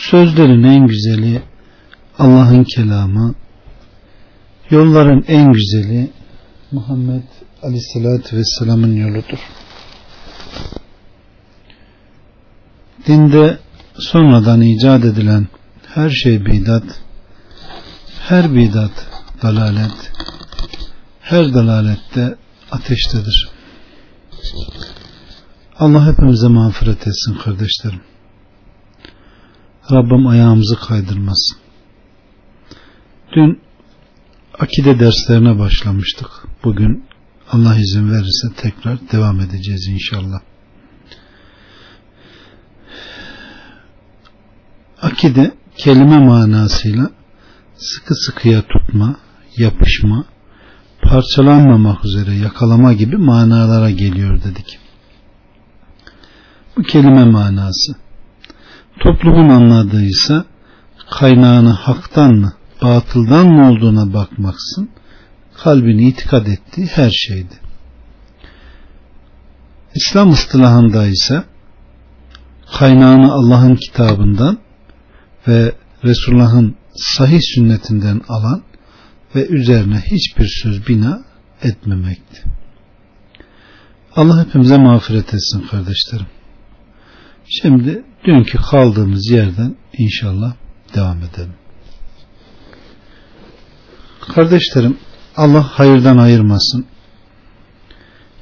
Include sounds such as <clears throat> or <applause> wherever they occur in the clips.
Sözlerin en güzeli Allah'ın kelamı, yolların en güzeli Muhammed Aleyhisselatü Vesselam'ın yoludur. Dinde sonradan icat edilen her şey bidat, her bidat dalalet, her dalalette ateştedir. Allah hepimize mağfiret etsin kardeşlerim. Rabbim ayağımızı kaydırmasın. Dün akide derslerine başlamıştık. Bugün Allah izin verirse tekrar devam edeceğiz inşallah. Akide kelime manasıyla sıkı sıkıya tutma, yapışma, parçalanmamak üzere yakalama gibi manalara geliyor dedik. Bu kelime manası toplumun anladığıysa kaynağını haktan mı batıldan mı olduğuna bakmaksın kalbini itikad ettiği her şeydi. İslam ıstılahında ise kaynağını Allah'ın kitabından ve Resulullah'ın sahih sünnetinden alan ve üzerine hiçbir söz bina etmemekti. Allah hepimize mağfiret etsin kardeşlerim. Şimdi dünkü kaldığımız yerden inşallah devam edelim. Kardeşlerim Allah hayırdan ayırmasın.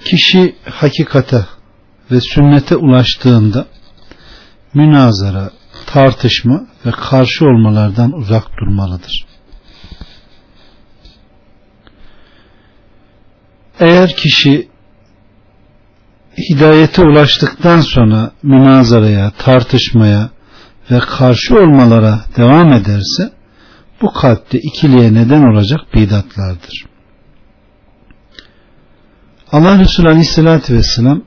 Kişi hakikate ve sünnete ulaştığında münazara, tartışma ve karşı olmalardan uzak durmalıdır. Eğer kişi hidayete ulaştıktan sonra münazaraya, tartışmaya ve karşı olmalara devam ederse bu kalpte ikiliye neden olacak bidatlardır. Allah Resulü Aleyhisselatü Vesselam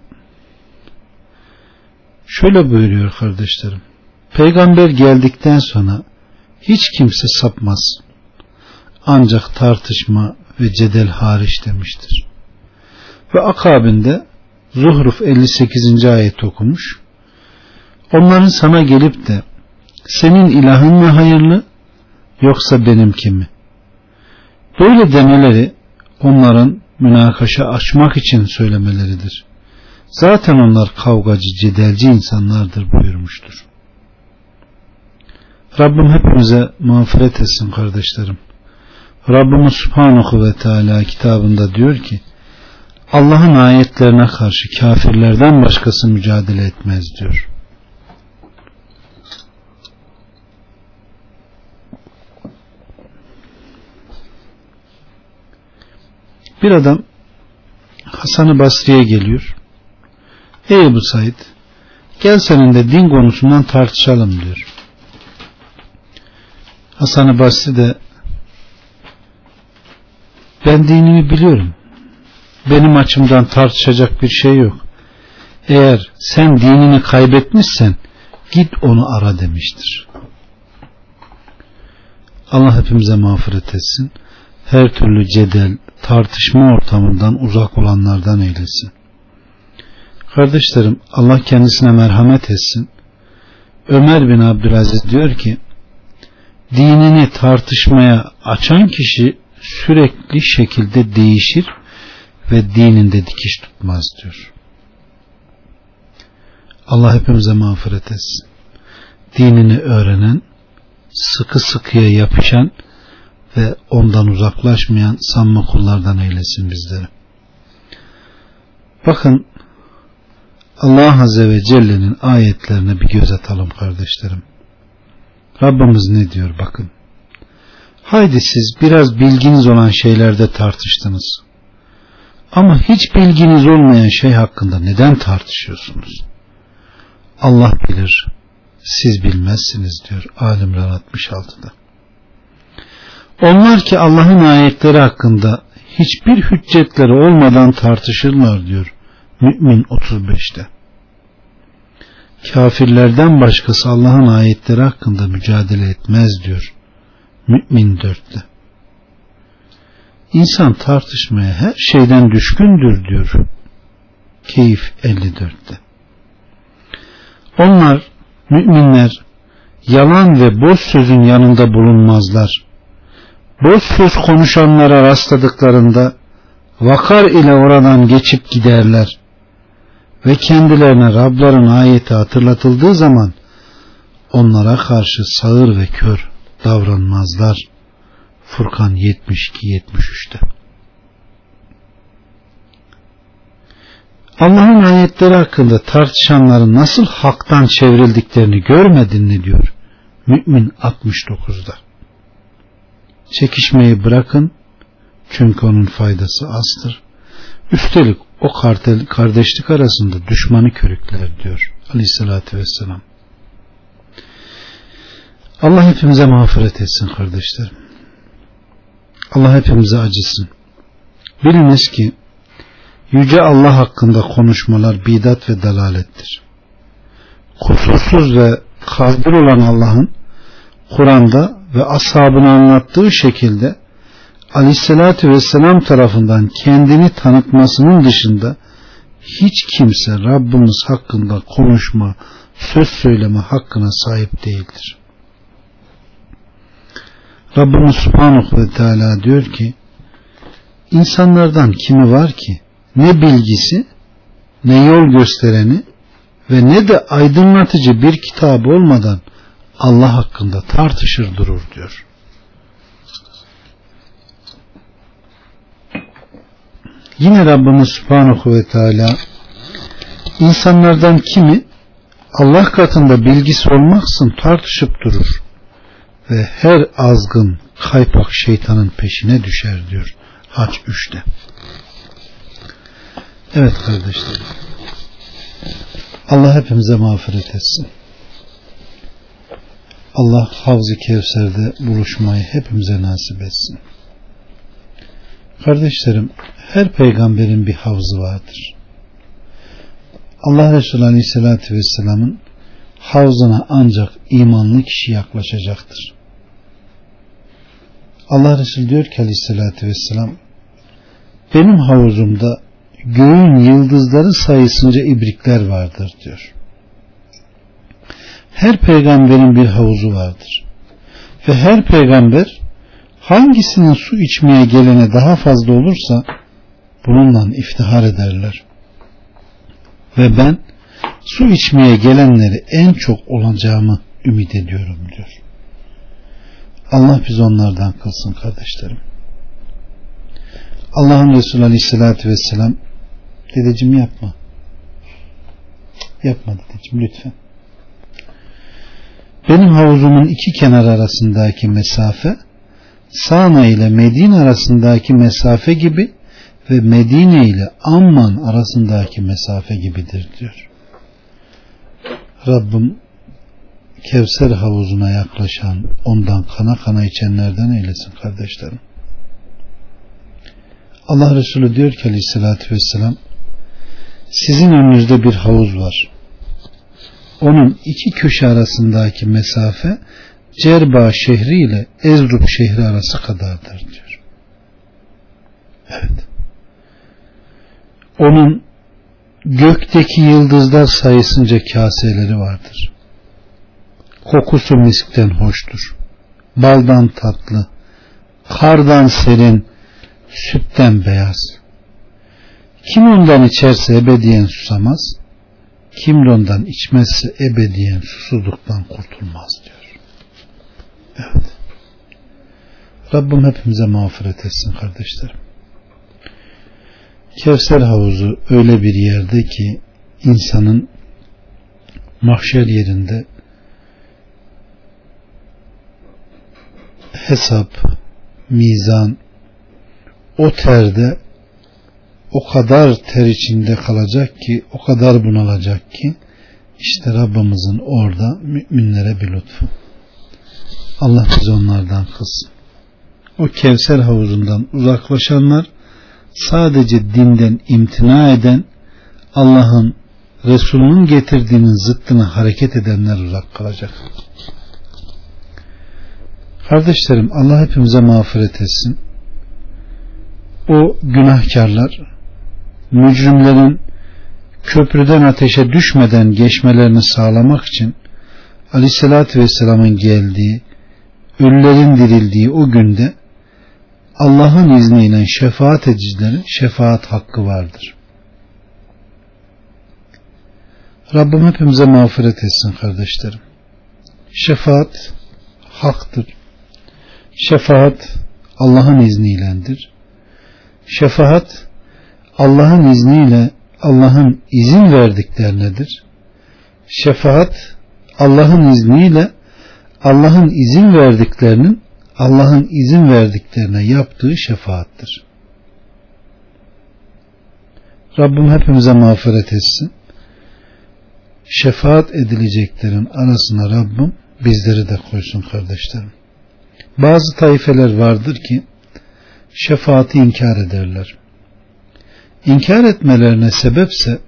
şöyle buyuruyor kardeşlerim. Peygamber geldikten sonra hiç kimse sapmaz. Ancak tartışma ve cedel hariç demiştir. Ve akabinde Zuhruf 58. ayet okumuş. Onların sana gelip de senin ilahın mı hayırlı yoksa benimki mi? Böyle demeleri onların münakaşa açmak için söylemeleridir. Zaten onlar kavgacı, cedelci insanlardır buyurmuştur. Rabbim hepimize mağfiret etsin kardeşlerim. Rabbimiz Subhanahu ve Teala kitabında diyor ki Allah'ın ayetlerine karşı kafirlerden başkası mücadele etmez diyor. Bir adam Hasan-ı Basri'ye geliyor. Ey bu Said gel seninle din konusundan tartışalım diyor. Hasan-ı Basri de ben dinimi biliyorum benim açımdan tartışacak bir şey yok. Eğer sen dinini kaybetmişsen git onu ara demiştir. Allah hepimize mağfiret etsin. Her türlü cedel, tartışma ortamından uzak olanlardan eylesin. Kardeşlerim Allah kendisine merhamet etsin. Ömer bin Abdülaziz diyor ki dinini tartışmaya açan kişi sürekli şekilde değişir ve dininde dikiş tutmaz diyor. Allah hepimize mağfiret etsin. Dinini öğrenen, sıkı sıkıya yapışan ve ondan uzaklaşmayan sanma kullardan eylesin bizleri. Bakın Allah Azze ve Celle'nin ayetlerine bir göz atalım kardeşlerim. Rabbimiz ne diyor bakın. Haydi siz biraz bilginiz olan şeylerde tartıştınız. Ama hiç bilginiz olmayan şey hakkında neden tartışıyorsunuz? Allah bilir, siz bilmezsiniz diyor Alimran 66'da. Onlar ki Allah'ın ayetleri hakkında hiçbir hüccetleri olmadan tartışırlar diyor Mümin 35'te. Kafirlerden başkası Allah'ın ayetleri hakkında mücadele etmez diyor Mümin 4'te. İnsan tartışmaya her şeyden düşkündür diyor Keyif 54'te. Onlar müminler yalan ve boş sözün yanında bulunmazlar. Boş söz konuşanlara rastladıklarında vakar ile oradan geçip giderler ve kendilerine Rabların ayeti hatırlatıldığı zaman onlara karşı sağır ve kör davranmazlar. Furkan 72-73'te. Allah'ın ayetleri hakkında tartışanların nasıl haktan çevrildiklerini görmedin mi diyor. Mümin 69'da. Çekişmeyi bırakın çünkü onun faydası azdır. Üstelik o kardeşlik arasında düşmanı körükler diyor aleyhissalatü vesselam. Allah hepimize mağfiret etsin kardeşlerim. Allah hepimize acısın. Biliniz ki Yüce Allah hakkında konuşmalar bidat ve dalalettir. Kusursuz ve kadir olan Allah'ın Kur'an'da ve ashabını anlattığı şekilde Aleyhisselatü Vesselam tarafından kendini tanıtmasının dışında hiç kimse Rabbimiz hakkında konuşma, söz söyleme hakkına sahip değildir. Rabbimiz Subhanahu ve Teala diyor ki insanlardan kimi var ki ne bilgisi ne yol göstereni ve ne de aydınlatıcı bir kitabı olmadan Allah hakkında tartışır durur diyor. Yine Rabbimiz Subhanahu ve Teala insanlardan kimi Allah katında bilgisi olmaksın tartışıp durur ve her azgın kaypak şeytanın peşine düşer diyor. Haç 3'te. Evet kardeşlerim. Allah hepimize mağfiret etsin. Allah Havz-ı Kevser'de buluşmayı hepimize nasip etsin. Kardeşlerim, her peygamberin bir havzı vardır. Allah Resulü Aleyhisselatü Vesselam'ın havzına ancak imanlı kişi yaklaşacaktır. Allah Resulü diyor ki Aleyhisselatü Vesselam benim havuzumda göğün yıldızları sayısınca ibrikler vardır diyor. Her peygamberin bir havuzu vardır. Ve her peygamber hangisinin su içmeye gelene daha fazla olursa bununla iftihar ederler. Ve ben su içmeye gelenleri en çok olacağımı ümit ediyorum diyor. Allah biz onlardan kılsın kardeşlerim. Allah'ın Resulü Aleyhisselatü Vesselam Dedeciğim yapma. Yapma dedeciğim lütfen. Benim havuzumun iki kenar arasındaki mesafe Sana ile Medine arasındaki mesafe gibi ve Medine ile Amman arasındaki mesafe gibidir diyor. Rabbim Kevser havuzuna yaklaşan ondan kana kana içenlerden eylesin kardeşlerim. Allah Resulü diyor ki aleyhissalatü vesselam sizin önünüzde bir havuz var. Onun iki köşe arasındaki mesafe Cerba şehri ile Ezrub şehri arası kadardır diyor. Evet. Onun gökteki yıldızlar sayısınca kaseleri vardır. Kokusu miskten hoştur. Baldan tatlı, kardan serin, sütten beyaz. Kim ondan içerse ebediyen susamaz, kim ondan içmezse ebediyen susuzluktan kurtulmaz diyor. Evet. Rabbim hepimize mağfiret etsin kardeşlerim. Kevser havuzu öyle bir yerde ki insanın mahşer yerinde hesap, mizan, o terde o kadar ter içinde kalacak ki o kadar bunalacak ki İşte Rabbimizin orada müminlere bir lütfu. Allah bizi onlardan kılsın. O Kevser havuzundan uzaklaşanlar sadece dinden imtina eden Allah'ın Resulünün getirdiğinin zıttına hareket edenler uzak kalacak. Kardeşlerim Allah hepimize mağfiret etsin. O günahkarlar mücrimlerin köprüden ateşe düşmeden geçmelerini sağlamak için Aleyhisselatü Vesselam'ın geldiği ölülerin dirildiği o günde Allah'ın izniyle şefaat edicilerin şefaat hakkı vardır. Rabbim hepimize mağfiret etsin kardeşlerim. Şefaat haktır. Şefaat Allah'ın izniylendir. Şefaat Allah'ın izniyle Allah'ın izin verdiklerinedir. Şefaat Allah'ın izniyle Allah'ın izin verdiklerinin Allah'ın izin verdiklerine yaptığı şefaattir. Rabbim hepimize mağfiret etsin. Şefaat edileceklerin arasına Rabbim bizleri de koysun kardeşlerim. Bazı taifeler vardır ki şefaati inkar ederler. İnkar etmelerine sebepse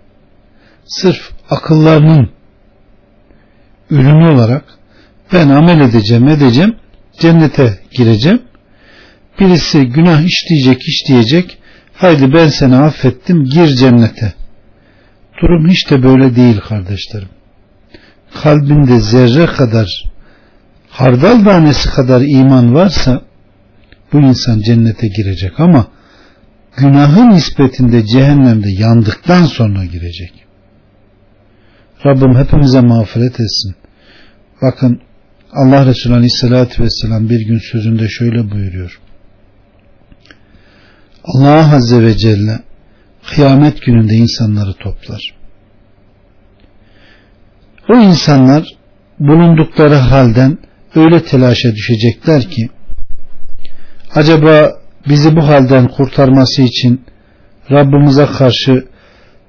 sırf akıllarının ürünü olarak ben amel edeceğim edeceğim cennete gireceğim. Birisi günah işleyecek işleyecek haydi ben seni affettim gir cennete. Durum hiç de böyle değil kardeşlerim. Kalbinde zerre kadar hardal tanesi kadar iman varsa bu insan cennete girecek ama günahın nispetinde cehennemde yandıktan sonra girecek. Rabbim hepimize mağfiret etsin. Bakın Allah Resulü Aleyhisselatü Vesselam bir gün sözünde şöyle buyuruyor. Allah Azze ve Celle kıyamet gününde insanları toplar. O insanlar bulundukları halden öyle telaşa düşecekler ki acaba bizi bu halden kurtarması için Rabbimize karşı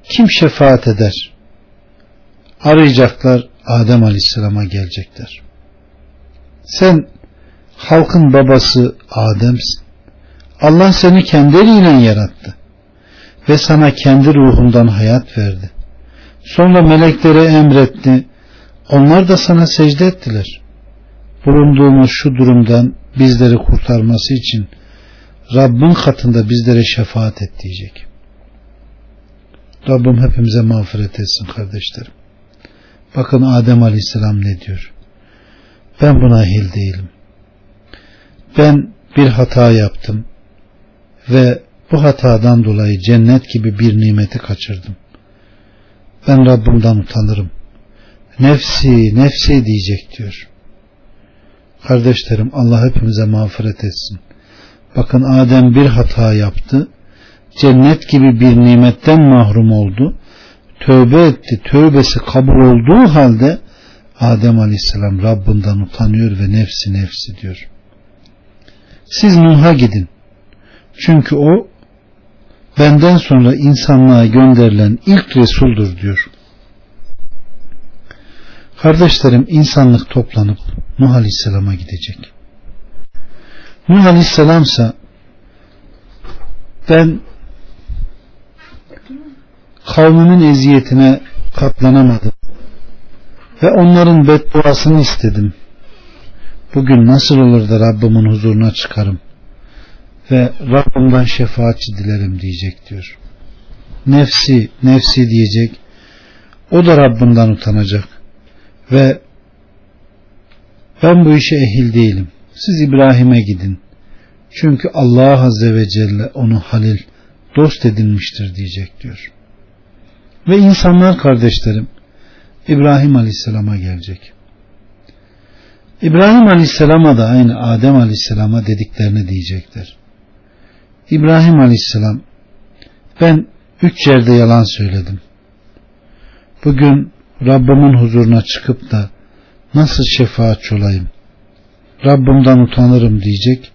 kim şefaat eder? Arayacaklar Adem Aleyhisselam'a gelecekler. Sen halkın babası Adem'sin. Allah seni kendi eliyle yarattı ve sana kendi ruhundan hayat verdi. Sonra meleklere emretti. Onlar da sana secde ettiler. Bulunduğumuz şu durumdan bizleri kurtarması için Rabbin katında bizlere şefaat et diyecek. Rabbim hepimize mağfiret etsin kardeşlerim. Bakın Adem Aleyhisselam ne diyor? Ben buna ehil değilim. Ben bir hata yaptım ve bu hatadan dolayı cennet gibi bir nimeti kaçırdım. Ben Rabbimden utanırım. Nefsi, nefsi diyecek diyor. Kardeşlerim Allah hepimize mağfiret etsin. Bakın Adem bir hata yaptı. Cennet gibi bir nimetten mahrum oldu. Tövbe etti. Tövbesi kabul olduğu halde Adem Aleyhisselam Rabbinden utanıyor ve nefsi nefsi diyor. Siz Nuh'a gidin. Çünkü o benden sonra insanlığa gönderilen ilk Resuldur diyor. Kardeşlerim insanlık toplanıp Nuh Aleyhisselam'a gidecek. Nuh Aleyhisselam ise ben kavmimin eziyetine katlanamadım ve onların bedduasını istedim. Bugün nasıl olur da Rabbimin huzuruna çıkarım ve Rabbimden şefaatçi dilerim diyecek diyor. Nefsi, nefsi diyecek. O da Rabbinden utanacak. Ve ben bu işe ehil değilim. Siz İbrahim'e gidin. Çünkü Allah Azze ve Celle onu halil, dost edinmiştir diyecek diyor. Ve insanlar kardeşlerim İbrahim Aleyhisselam'a gelecek. İbrahim Aleyhisselam'a da aynı Adem Aleyhisselam'a dediklerini diyecekler. İbrahim Aleyhisselam ben üç yerde yalan söyledim. Bugün Rabbimin huzuruna çıkıp da nasıl şefaatçi olayım? Rabbimden utanırım diyecek.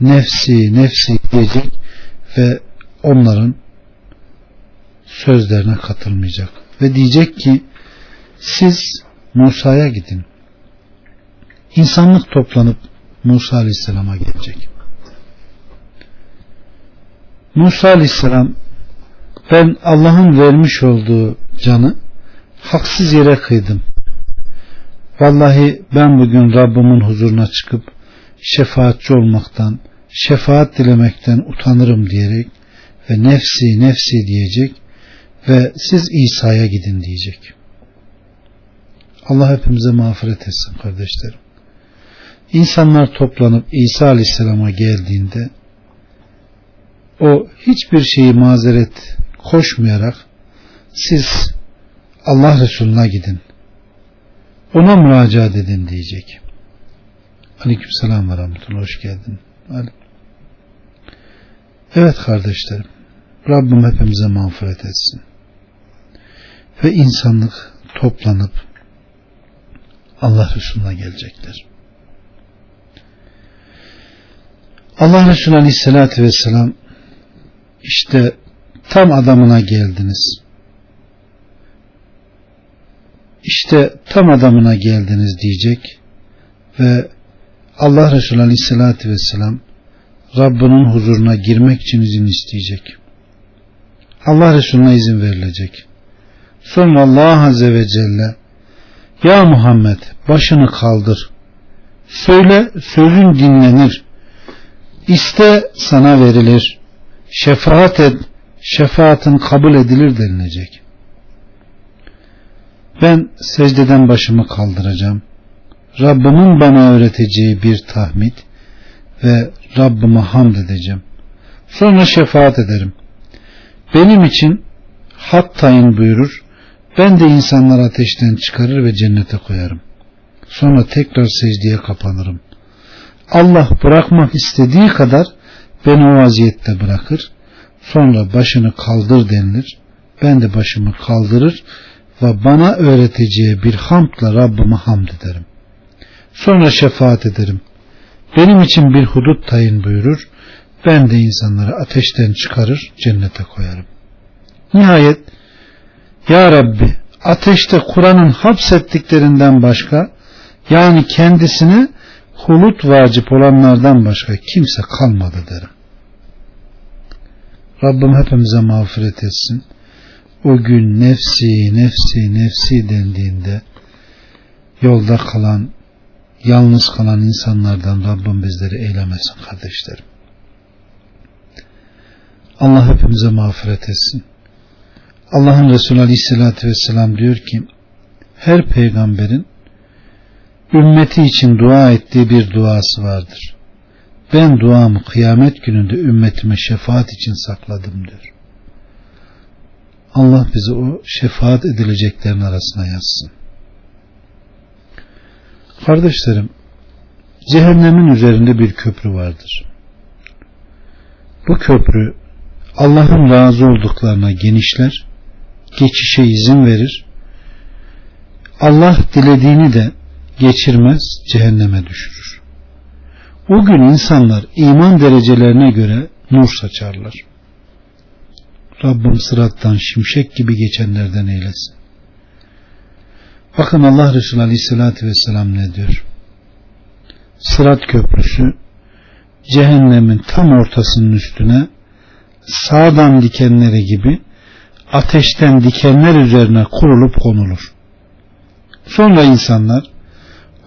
Nefsi, nefsi diyecek ve onların sözlerine katılmayacak. Ve diyecek ki siz Musa'ya gidin. İnsanlık toplanıp Musa Aleyhisselam'a gelecek. Musa Aleyhisselam ben Allah'ın vermiş olduğu canı haksız yere kıydım. Vallahi ben bugün Rabbimin huzuruna çıkıp şefaatçi olmaktan, şefaat dilemekten utanırım diyerek ve nefsi nefsi diyecek ve siz İsa'ya gidin diyecek. Allah hepimize mağfiret etsin kardeşlerim. İnsanlar toplanıp İsa Aleyhisselam'a geldiğinde o hiçbir şeyi mazeret koşmayarak siz Allah Resulüne gidin. Ona müracaat edin diyecek. Aleyküm selam ve rahmetullah. Hoş geldin. Evet kardeşlerim. Rabbim hepimize mağfiret etsin. Ve insanlık toplanıp Allah Resulüne gelecekler. Allah Resulü Aleyhisselatü Vesselam işte tam adamına geldiniz. İşte tam adamına geldiniz diyecek ve Allah Resulü Aleyhisselatü Vesselam Rabbinin huzuruna girmek için izin isteyecek. Allah Resulüne izin verilecek. Sonra Allah Azze ve Celle Ya Muhammed başını kaldır. Söyle sözün dinlenir. İste sana verilir. Şefaat et. Şefaatin kabul edilir denilecek. Ben secdeden başımı kaldıracağım. Rabbimin bana öğreteceği bir tahmid ve Rabbime hamd edeceğim. Sonra şefaat ederim. Benim için hat tayin buyurur. Ben de insanları ateşten çıkarır ve cennete koyarım. Sonra tekrar secdeye kapanırım. Allah bırakmak istediği kadar beni o vaziyette bırakır. Sonra başını kaldır denilir. Ben de başımı kaldırır ve bana öğreteceği bir hamdla Rabbime hamd ederim. Sonra şefaat ederim. Benim için bir hudut tayin buyurur. Ben de insanları ateşten çıkarır, cennete koyarım. Nihayet Ya Rabbi ateşte Kur'an'ın hapsettiklerinden başka yani kendisine hulut vacip olanlardan başka kimse kalmadı derim. Rabbim hepimize mağfiret etsin. O gün nefsi, nefsi, nefsi dendiğinde yolda kalan, yalnız kalan insanlardan Rabbim bizleri eylemesin kardeşlerim. Allah hepimize mağfiret etsin. Allah'ın Resulü Aleyhisselatü Vesselam diyor ki her peygamberin ümmeti için dua ettiği bir duası vardır. Ben duamı kıyamet gününde ümmetime şefaat için sakladım diyor. Allah bizi o şefaat edileceklerin arasına yazsın. Kardeşlerim, cehennemin üzerinde bir köprü vardır. Bu köprü Allah'ın razı olduklarına genişler, geçişe izin verir. Allah dilediğini de geçirmez, cehenneme düşürür. O gün insanlar iman derecelerine göre nur saçarlar. Rabbim sırattan şimşek gibi geçenlerden eylesin. Bakın Allah Resulü Aleyhisselatü Vesselam ne diyor? Sırat köprüsü cehennemin tam ortasının üstüne sağdan dikenleri gibi ateşten dikenler üzerine kurulup konulur. Sonra insanlar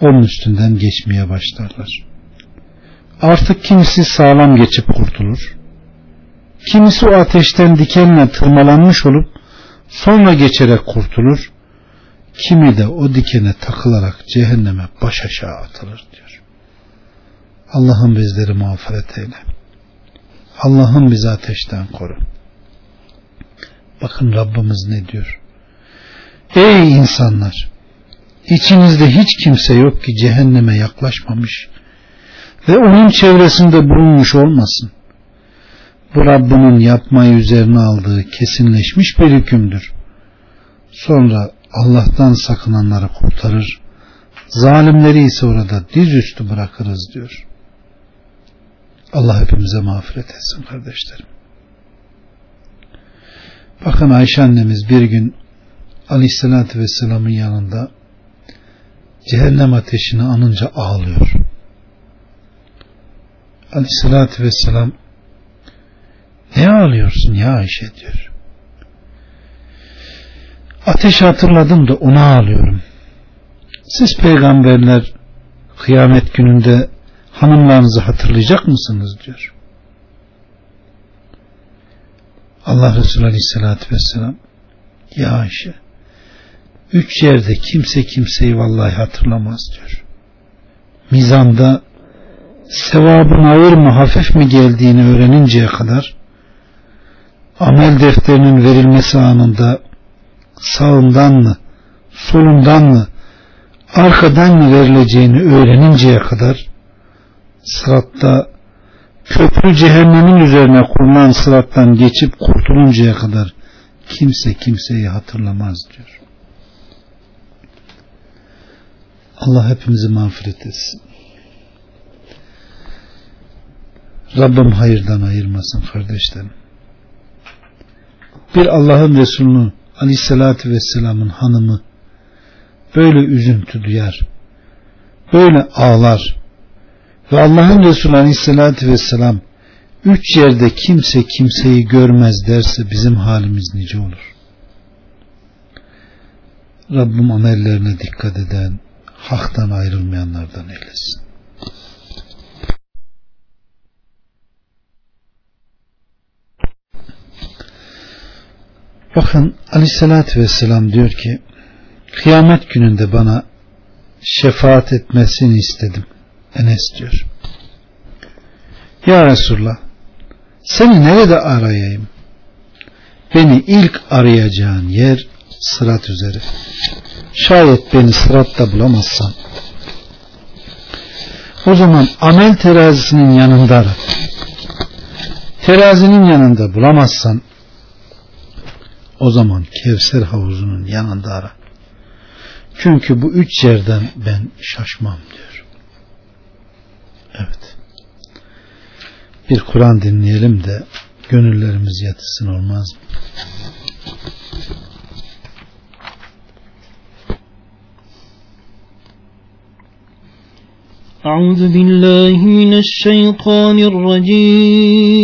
onun üstünden geçmeye başlarlar. Artık kimisi sağlam geçip kurtulur. Kimisi o ateşten dikenle tırmalanmış olup sonra geçerek kurtulur. Kimi de o dikene takılarak cehenneme baş aşağı atılır diyor. Allah'ın bizleri mağfiret eyle. Allah'ın bizi ateşten koru. Bakın Rabbimiz ne diyor? Ey insanlar! İçinizde hiç kimse yok ki cehenneme yaklaşmamış ve onun çevresinde bulunmuş olmasın. Bu Rabbinin yapmayı üzerine aldığı kesinleşmiş bir hükümdür. Sonra Allah'tan sakınanları kurtarır, zalimleri ise orada dizüstü bırakırız diyor. Allah hepimize mağfiret etsin kardeşlerim. Bakın Ayşe annemiz bir gün Aleyhisselatü Vesselam'ın yanında cehennem ateşini anınca ağlıyor. Aleyhisselatü Vesselam ne ağlıyorsun ya Ayşe diyor. Ateş hatırladım da ona ağlıyorum. Siz peygamberler kıyamet gününde hanımlarınızı hatırlayacak mısınız diyor. Allah Resulü Aleyhisselatü Vesselam ya Ayşe üç yerde kimse kimseyi vallahi hatırlamaz diyor. Mizanda sevabın ağır mı hafif mi geldiğini öğreninceye kadar amel defterinin verilmesi anında sağından mı solundan mı arkadan mı verileceğini öğreninceye kadar sıratta köprü cehennemin üzerine kurulan sırattan geçip kurtuluncaya kadar kimse kimseyi hatırlamaz diyor. Allah hepimizi mağfiret etsin. Rabbim hayırdan ayırmasın kardeşlerim. Bir Allah'ın Resulü Aleyhisselatü Vesselam'ın hanımı böyle üzüntü duyar, böyle ağlar ve Allah'ın Resulü Aleyhisselatü Vesselam üç yerde kimse kimseyi görmez derse bizim halimiz nice olur. Rabbim amellerine dikkat eden, haktan ayrılmayanlardan eylesin. Bakın aleyhissalatü vesselam diyor ki kıyamet gününde bana şefaat etmesini istedim. Enes diyor. Ya Resulullah seni nerede arayayım? Beni ilk arayacağın yer sırat üzeri. Şayet beni sıratta bulamazsan o zaman amel terazisinin yanında ara. Terazinin yanında bulamazsan o zaman Kevser havuzunun yanında ara. Çünkü bu üç yerden ben şaşmam diyor. Evet. Bir Kur'an dinleyelim de gönüllerimiz yatışsın olmaz mı? أعوذ بالله من الشيطان الرجيم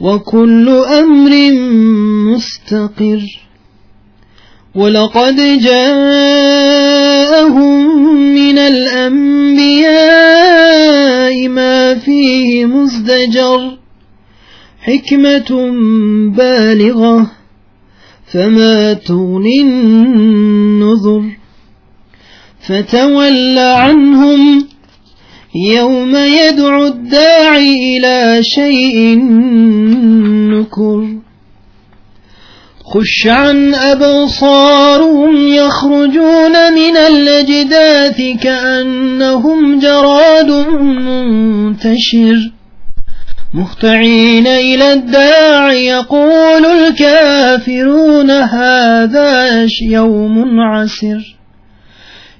وكل أمر مستقر ولقد جاءهم من الأنبياء ما فيه مزدجر حكمة بالغة فما تغني النذر فتول عنهم يوم يدعو الداعي إلى شيء نكر. خش عن أبصارهم يخرجون من الأجداث كأنهم جراد منتشر. مهطعين إلى الداع يقول الكافرون هذا يوم عسر.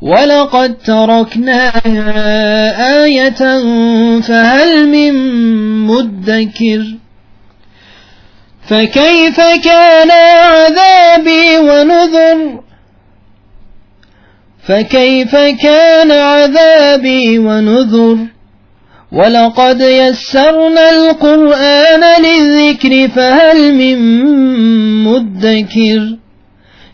ولقد تركناها آية فهل من مدكر فكيف كان عذابي ونذر فكيف كان عذابي ونذر ولقد يسرنا القرآن للذكر فهل من مدكر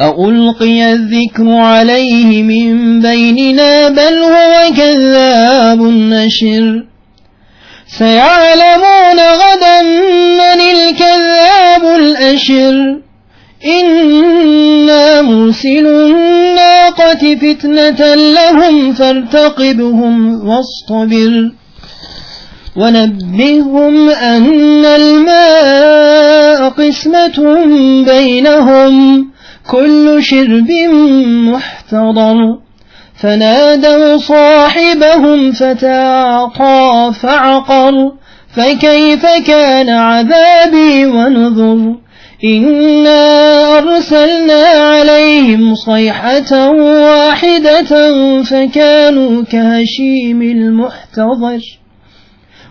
ألقي الذكر عليه من بيننا بل هو كذاب نشر سيعلمون غدا من الكذاب الأشر إنا مرسل الناقة فتنة لهم فارتقبهم واصطبر ونبههم أن الماء قسمة بينهم كل شرب محتضر. فنادوا صاحبهم فتعاطى فعقر. فكيف كان عذابي ونذر؟ إنا أرسلنا عليهم صيحة واحدة فكانوا كهشيم المحتضر.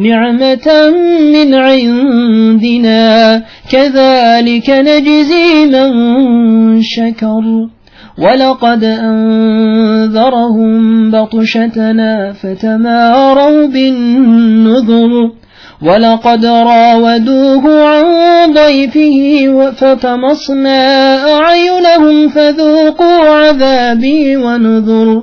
نعمة من عندنا. كذلك نجزي من شكر. ولقد أنذرهم بطشتنا فتماروا بالنذر. ولقد راودوه عن ضيفه فطمسنا أعينهم فذوقوا عذابي ونذر.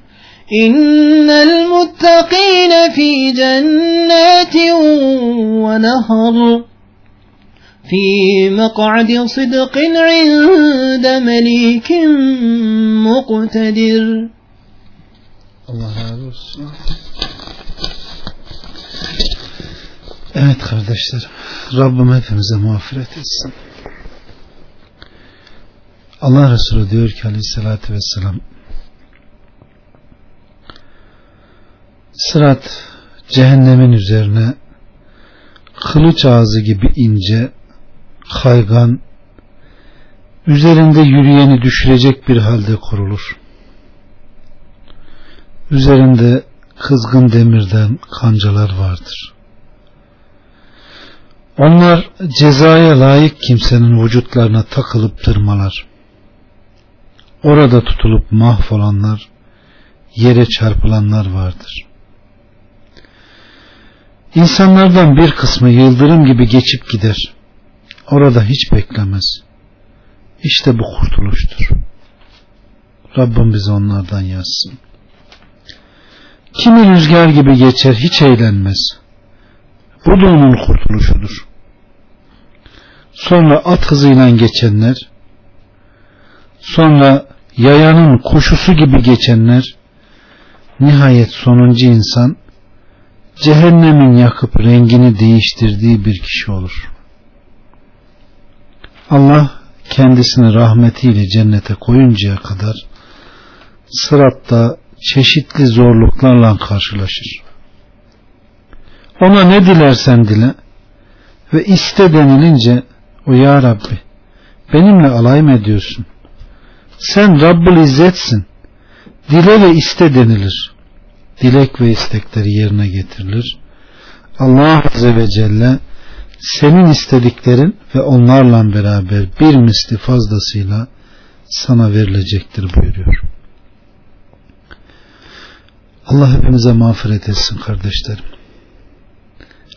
إن المتقين في جنات ونهر في مقعد صدق عند مليك مقتدر Allah razı olsun. Evet kardeşler, Rabbim hepimize mağfiret etsin. Allah Resulü diyor ki aleyhissalatü vesselam Sırat cehennemin üzerine kılıç ağzı gibi ince, kaygan, üzerinde yürüyeni düşürecek bir halde kurulur. Üzerinde kızgın demirden kancalar vardır. Onlar cezaya layık kimsenin vücutlarına takılıp tırmalar. Orada tutulup mahvolanlar, yere çarpılanlar vardır. İnsanlardan bir kısmı yıldırım gibi geçip gider. Orada hiç beklemez. İşte bu kurtuluştur. Rabbim bizi onlardan yazsın. Kimi rüzgar gibi geçer hiç eğlenmez. Bu da onun kurtuluşudur. Sonra at hızıyla geçenler, sonra yayanın koşusu gibi geçenler, nihayet sonuncu insan cehennemin yakıp rengini değiştirdiği bir kişi olur. Allah kendisini rahmetiyle cennete koyuncaya kadar sıratta çeşitli zorluklarla karşılaşır. Ona ne dilersen dile ve iste denilince o ya Rabbi benimle alay mı ediyorsun? Sen Rabbul İzzetsin. Dile ve iste denilir. Dilek ve istekleri yerine getirilir. Allah Azze ve Celle senin istediklerin ve onlarla beraber bir misli fazlasıyla sana verilecektir buyuruyor. Allah hepimize mağfiret etsin kardeşlerim.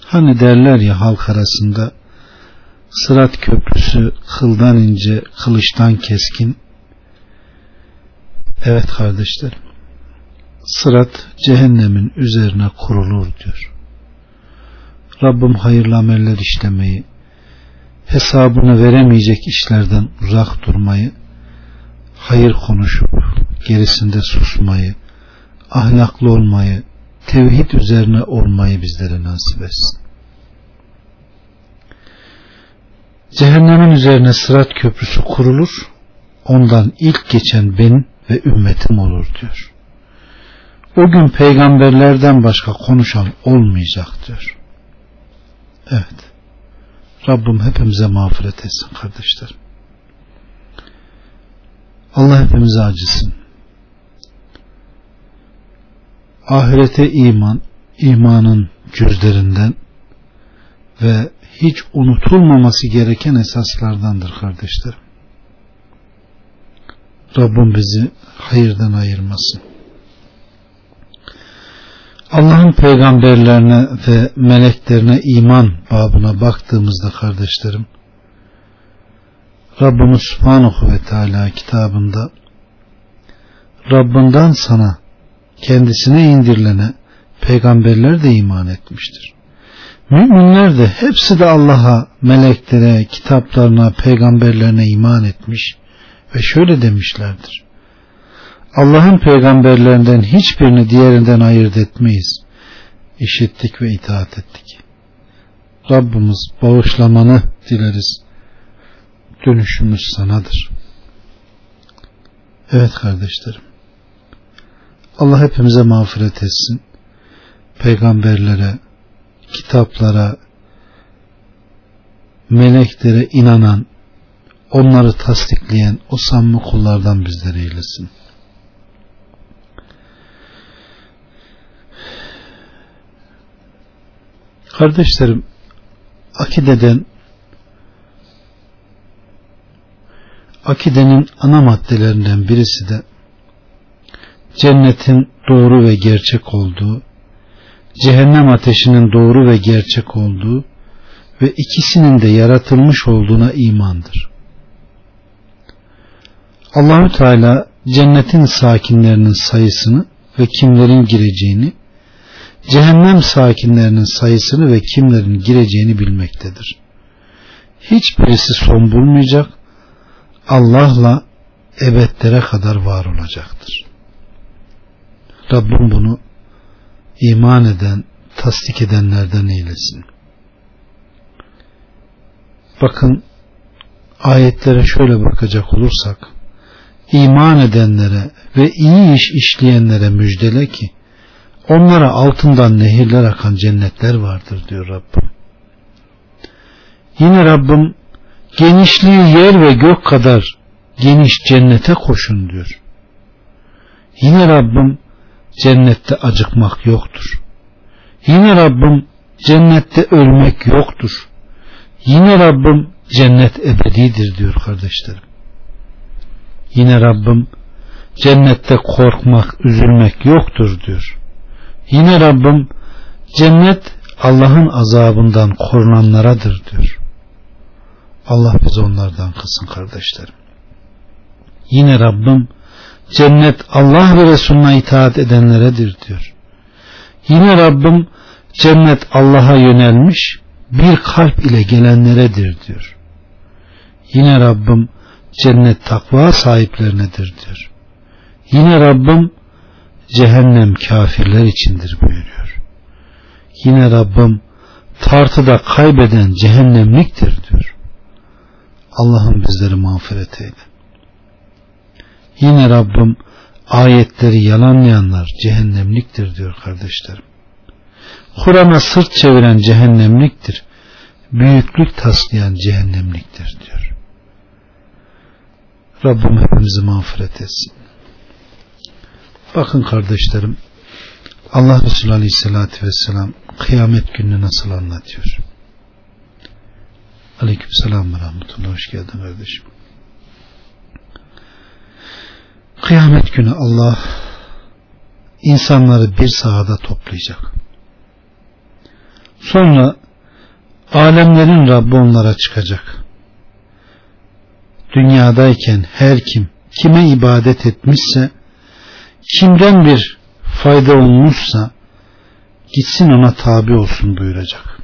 Hani derler ya halk arasında sırat köprüsü kıldan ince, kılıçtan keskin. Evet kardeşlerim. Sırat cehennemin üzerine kurulur diyor. Rabbim hayırlı ameller işlemeyi, hesabını veremeyecek işlerden uzak durmayı, hayır konuşup gerisinde susmayı, ahlaklı olmayı, tevhid üzerine olmayı bizlere nasip etsin. Cehennemin üzerine sırat köprüsü kurulur, ondan ilk geçen ben ve ümmetim olur diyor. O gün peygamberlerden başka konuşan olmayacak diyor. Evet. Rabbim hepimize mağfiret etsin kardeşler. Allah hepimize acısın. Ahirete iman, imanın cüzlerinden ve hiç unutulmaması gereken esaslardandır kardeşlerim. Rabbim bizi hayırdan ayırmasın. Allah'ın peygamberlerine ve meleklerine iman babına baktığımızda kardeşlerim Rabbimiz Subhanahu ve Teala kitabında Rabbinden sana kendisine indirilene peygamberler de iman etmiştir. Müminler de hepsi de Allah'a, meleklere, kitaplarına, peygamberlerine iman etmiş ve şöyle demişlerdir. Allah'ın peygamberlerinden hiçbirini diğerinden ayırt etmeyiz. İşittik ve itaat ettik. Rabbimiz bağışlamanı dileriz. Dönüşümüz sanadır. Evet kardeşlerim. Allah hepimize mağfiret etsin. Peygamberlere, kitaplara, meleklere inanan, onları tasdikleyen o samimi kullardan bizleri eylesin. Kardeşlerim, akideden akidenin ana maddelerinden birisi de cennetin doğru ve gerçek olduğu, cehennem ateşinin doğru ve gerçek olduğu ve ikisinin de yaratılmış olduğuna imandır. Allahü Teala cennetin sakinlerinin sayısını ve kimlerin gireceğini, cehennem sakinlerinin sayısını ve kimlerin gireceğini bilmektedir. Hiçbirisi son bulmayacak, Allah'la ebedlere kadar var olacaktır. Rabbim bunu iman eden, tasdik edenlerden eylesin. Bakın ayetlere şöyle bakacak olursak iman edenlere ve iyi iş işleyenlere müjdele ki onlara altından nehirler akan cennetler vardır diyor Rabbim. Yine Rabbim genişliği yer ve gök kadar geniş cennete koşun diyor. Yine Rabbim cennette acıkmak yoktur. Yine Rabbim cennette ölmek yoktur. Yine Rabbim cennet ebedidir diyor kardeşlerim. Yine Rabbim cennette korkmak, üzülmek yoktur diyor. Yine Rabbim cennet Allah'ın azabından korunanlaradır diyor. Allah bizi onlardan kılsın kardeşlerim. Yine Rabbim cennet Allah ve Resulüne itaat edenleredir diyor. Yine Rabbim cennet Allah'a yönelmiş bir kalp ile gelenleredir diyor. Yine Rabbim cennet takva sahiplerine,dir diyor. Yine Rabbim cehennem kafirler içindir buyuruyor. Yine Rabbim tartıda kaybeden cehennemliktir diyor. Allah'ım bizleri mağfiret eyle. Yine Rabbim ayetleri yalanlayanlar cehennemliktir diyor kardeşlerim. Kur'an'a sırt çeviren cehennemliktir. Büyüklük taslayan cehennemliktir diyor. Rabbim hepimizi mağfiret etsin. Bakın kardeşlerim Allah Resulü Aleyhisselatü Vesselam kıyamet gününü nasıl anlatıyor? Aleyküm selam ve rahmetullah. Hoş geldin kardeşim. Kıyamet günü Allah insanları bir sahada toplayacak. Sonra alemlerin Rabbi onlara çıkacak. Dünyadayken her kim kime ibadet etmişse kimden bir fayda olmuşsa gitsin ona tabi olsun buyuracak.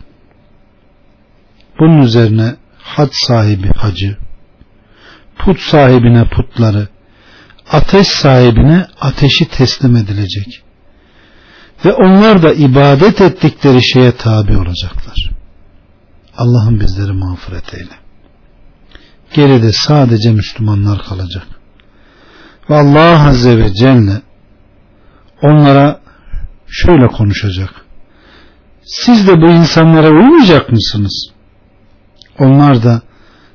Bunun üzerine had sahibi hacı, put sahibine putları, ateş sahibine ateşi teslim edilecek. Ve onlar da ibadet ettikleri şeye tabi olacaklar. Allah'ın bizleri mağfiret eyle. Geride sadece Müslümanlar kalacak. Ve Allah Azze ve Celle onlara şöyle konuşacak. Siz de bu insanlara uymayacak mısınız? Onlar da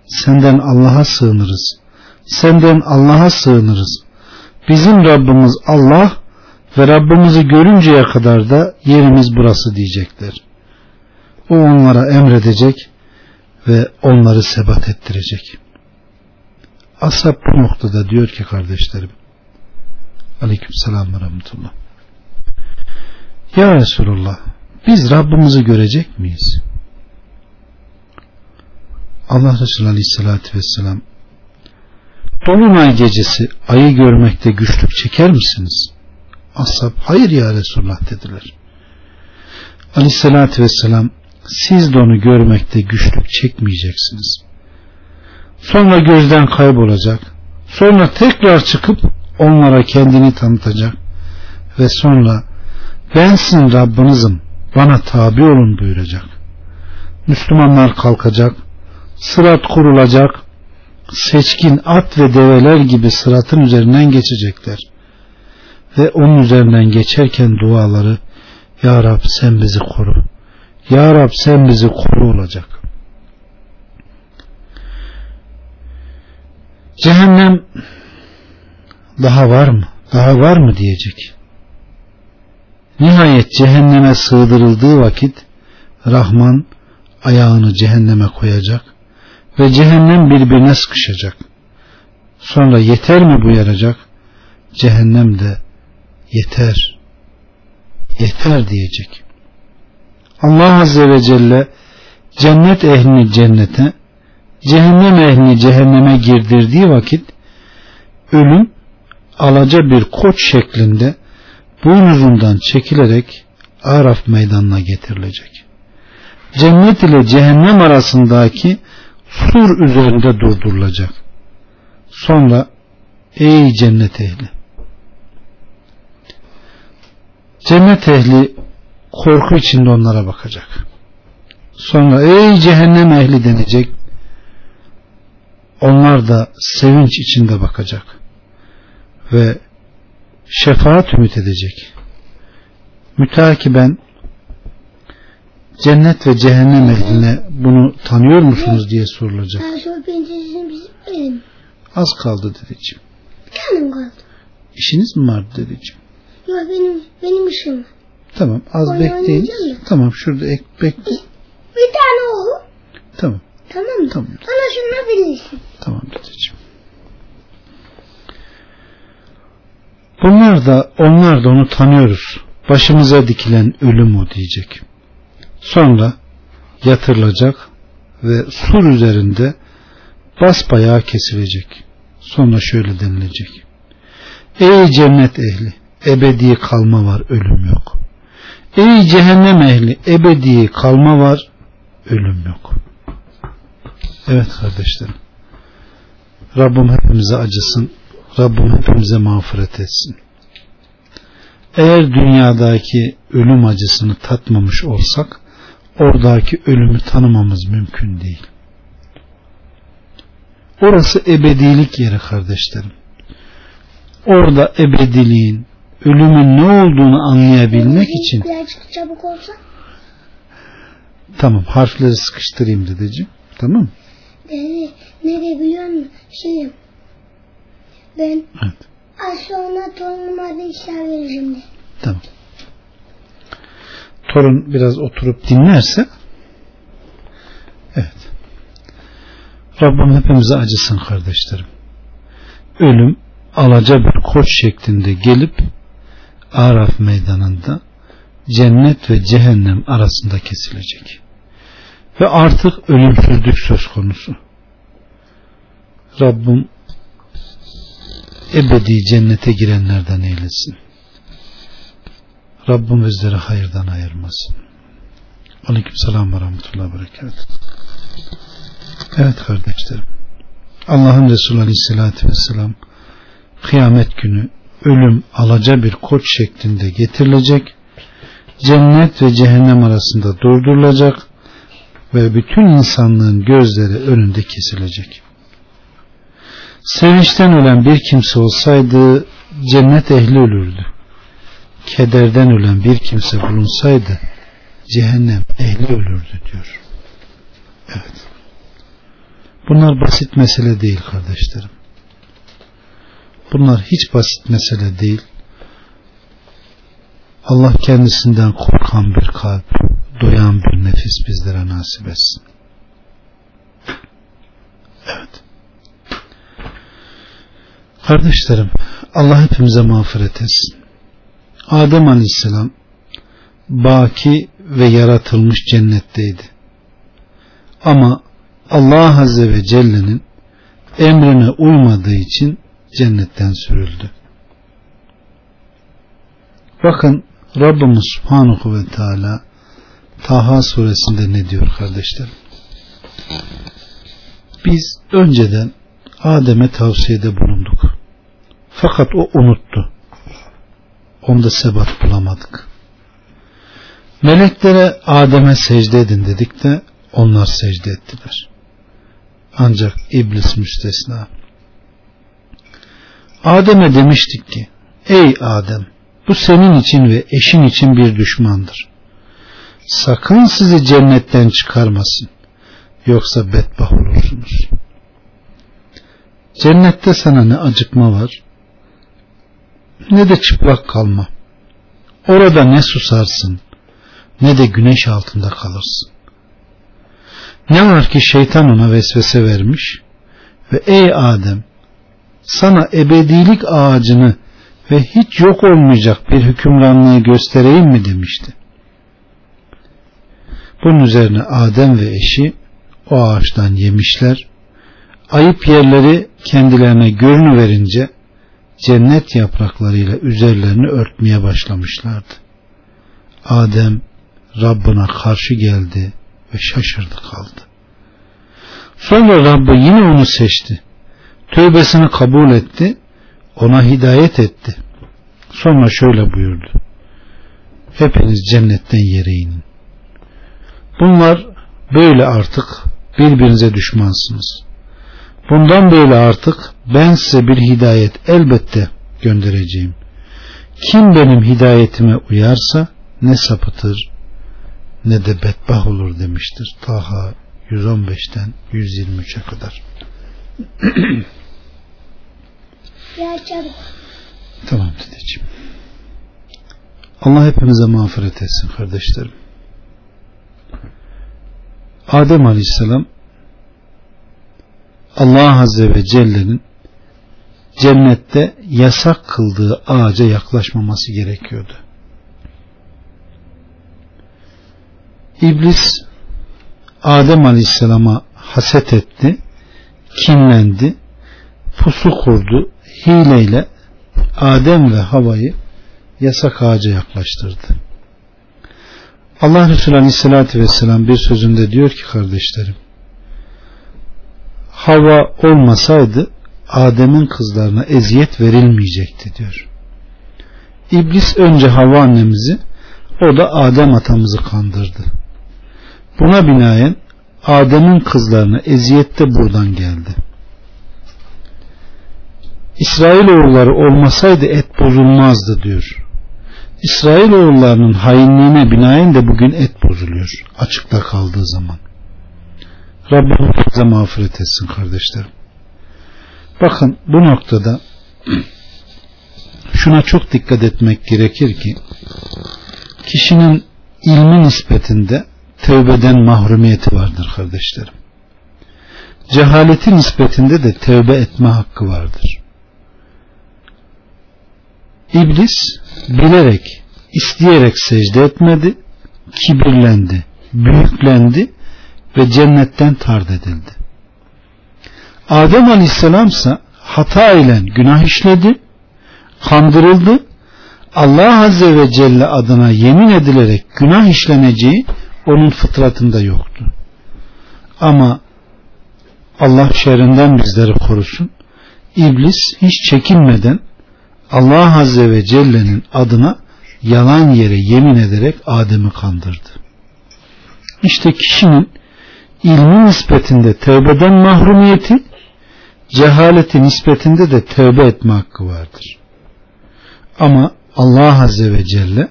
senden Allah'a sığınırız. Senden Allah'a sığınırız. Bizim Rabbimiz Allah ve Rabbimizi görünceye kadar da yerimiz burası diyecekler. O onlara emredecek ve onları sebat ettirecek. Ashab bu noktada diyor ki kardeşlerim Aleyküm selam ve rahmetullah. Ya Resulullah biz Rabbimizi görecek miyiz? Allah Resulü Aleyhisselatü Vesselam Dolunay gecesi ayı görmekte güçlük çeker misiniz? Ashab hayır ya Resulullah dediler. Aleyhissalatü vesselam siz de onu görmekte güçlük çekmeyeceksiniz. Sonra gözden kaybolacak. Sonra tekrar çıkıp onlara kendini tanıtacak. Ve sonra ben sizin Rabbinizim bana tabi olun buyuracak. Müslümanlar kalkacak. Sırat kurulacak. Seçkin at ve develer gibi sıratın üzerinden geçecekler ve onun üzerinden geçerken duaları Ya Rab sen bizi koru. Ya Rab sen bizi koru olacak. Cehennem daha var mı? Daha var mı diyecek. Nihayet cehenneme sığdırıldığı vakit Rahman ayağını cehenneme koyacak ve cehennem birbirine sıkışacak. Sonra yeter mi buyuracak? Cehennem de yeter yeter diyecek. Allah Azze ve Celle cennet ehlini cennete cehennem ehlini cehenneme girdirdiği vakit ölüm alaca bir koç şeklinde boynuzundan çekilerek Araf meydanına getirilecek. Cennet ile cehennem arasındaki sur üzerinde durdurulacak. Sonra ey cennet ehli cennet ehli korku içinde onlara bakacak. Sonra ey cehennem ehli denecek. Onlar da sevinç içinde bakacak. Ve şefaat ümit edecek. Mütakiben cennet ve cehennem ehline bunu tanıyor musunuz diye sorulacak. Az kaldı dedeciğim. Bir kaldı. İşiniz mi vardı dedeciğim? Yok benim, benim işim var. Tamam az Oyun bekleyin. Tamam şurada ek bekle. Bir tane oğlu. Tamam Tamam mı? Tamam. Bana şunu bilirsin. tamam dedeciğim. Bunlar da onlar da onu tanıyoruz. Başımıza dikilen ölüm o diyecek. Sonra yatırılacak ve sur üzerinde basbayağı kesilecek. Sonra şöyle denilecek. Ey cennet ehli ebedi kalma var ölüm yok. Ey cehennem ehli ebedi kalma var ölüm yok. Evet kardeşlerim. Rabbim hepimize acısın. Rabbim hepimize mağfiret etsin. Eğer dünyadaki ölüm acısını tatmamış olsak oradaki ölümü tanımamız mümkün değil. Orası ebedilik yeri kardeşlerim. Orada ebediliğin, ölümün ne olduğunu anlayabilmek için Birazcık çabuk olsa. tamam harfleri sıkıştırayım dedeciğim. Tamam? Dedi, nereye biliyor musun? Şey, ben Evet. az sonra torunuma bir işler de. Tamam. Torun biraz oturup dinlerse evet. Rabbim hepimize acısın kardeşlerim. Ölüm alaca bir koç şeklinde gelip Araf meydanında cennet ve cehennem arasında kesilecek. Ve artık ölümsüzlük söz konusu. Rabbim ebedi cennete girenlerden eylesin. Rabbim bizleri hayırdan ayırmasın. Aleyküm selam ve rahmetullahi ve. Evet kardeşlerim. Allah'ın Resulü Aleyhisselatü Vesselam kıyamet günü ölüm alaca bir koç şeklinde getirilecek. Cennet ve cehennem arasında durdurulacak ve bütün insanlığın gözleri önünde kesilecek. Sevinçten ölen bir kimse olsaydı cennet ehli ölürdü. Kederden ölen bir kimse bulunsaydı cehennem ehli ölürdü diyor. Evet. Bunlar basit mesele değil kardeşlerim. Bunlar hiç basit mesele değil. Allah kendisinden korkan bir kalp, doyan bir nefis bizlere nasip etsin. Evet. Kardeşlerim, Allah hepimize mağfiret etsin. Adem Aleyhisselam baki ve yaratılmış cennetteydi. Ama Allah Azze ve Celle'nin emrine uymadığı için cennetten sürüldü. Bakın Rabbimiz Subhanahu ve Teala Taha suresinde ne diyor kardeşlerim? Biz önceden Adem'e tavsiyede bulunduk. Fakat o unuttu. Onda sebat bulamadık. Meleklere Adem'e secde edin dedik de onlar secde ettiler. Ancak iblis müstesna. Adem'e demiştik ki Ey Adem bu senin için ve eşin için bir düşmandır. Sakın sizi cennetten çıkarmasın. Yoksa bedbah olursunuz. Cennette sana ne acıkma var ne de çıplak kalma. Orada ne susarsın ne de güneş altında kalırsın. Ne var ki şeytan ona vesvese vermiş ve ey Adem sana ebedilik ağacını ve hiç yok olmayacak bir hükümranlığı göstereyim mi demişti. Bunun üzerine Adem ve eşi o ağaçtan yemişler. Ayıp yerleri kendilerine görünüverince cennet yapraklarıyla üzerlerini örtmeye başlamışlardı. Adem Rabbına karşı geldi ve şaşırdı kaldı. Sonra Rabbi yine onu seçti. Tövbesini kabul etti. Ona hidayet etti. Sonra şöyle buyurdu. Hepiniz cennetten yere inin. Bunlar böyle artık birbirinize düşmansınız. Bundan böyle artık ben size bir hidayet elbette göndereceğim. Kim benim hidayetime uyarsa ne sapıtır ne de bedbah olur demiştir. Taha 115'ten 123'e kadar. <clears throat> Tamam dedeciğim. Allah hepimize mağfiret etsin kardeşlerim. Adem Aleyhisselam Allah Azze ve Celle'nin cennette yasak kıldığı ağaca yaklaşmaması gerekiyordu. İblis Adem Aleyhisselam'a haset etti, kinlendi, pusu kurdu, hileyle Adem ve Hava'yı yasak ağaca yaklaştırdı. Allah Resulü Aleyhisselatü Vesselam bir sözünde diyor ki kardeşlerim Hava olmasaydı Adem'in kızlarına eziyet verilmeyecekti diyor. İblis önce Hava annemizi o da Adem atamızı kandırdı. Buna binaen Adem'in kızlarına eziyet de buradan geldi. İsrail oğulları olmasaydı et bozulmazdı diyor. İsrail oğullarının hainliğine binaen de bugün et bozuluyor. Açıkta kaldığı zaman. Rabbim bize mağfiret etsin kardeşlerim. Bakın bu noktada şuna çok dikkat etmek gerekir ki kişinin ilmi nispetinde tövbeden mahrumiyeti vardır kardeşlerim. Cehaleti nispetinde de tövbe etme hakkı vardır. İblis bilerek, isteyerek secde etmedi, kibirlendi, büyüklendi ve cennetten tard edildi. Adem Aleyhisselam ise hata ile günah işledi, kandırıldı, Allah Azze ve Celle adına yemin edilerek günah işleneceği onun fıtratında yoktu. Ama Allah şerrinden bizleri korusun. İblis hiç çekinmeden Allah Azze ve Celle'nin adına yalan yere yemin ederek Adem'i kandırdı. İşte kişinin ilmi nispetinde tövbeden mahrumiyeti, cehaleti nispetinde de tövbe etme hakkı vardır. Ama Allah Azze ve Celle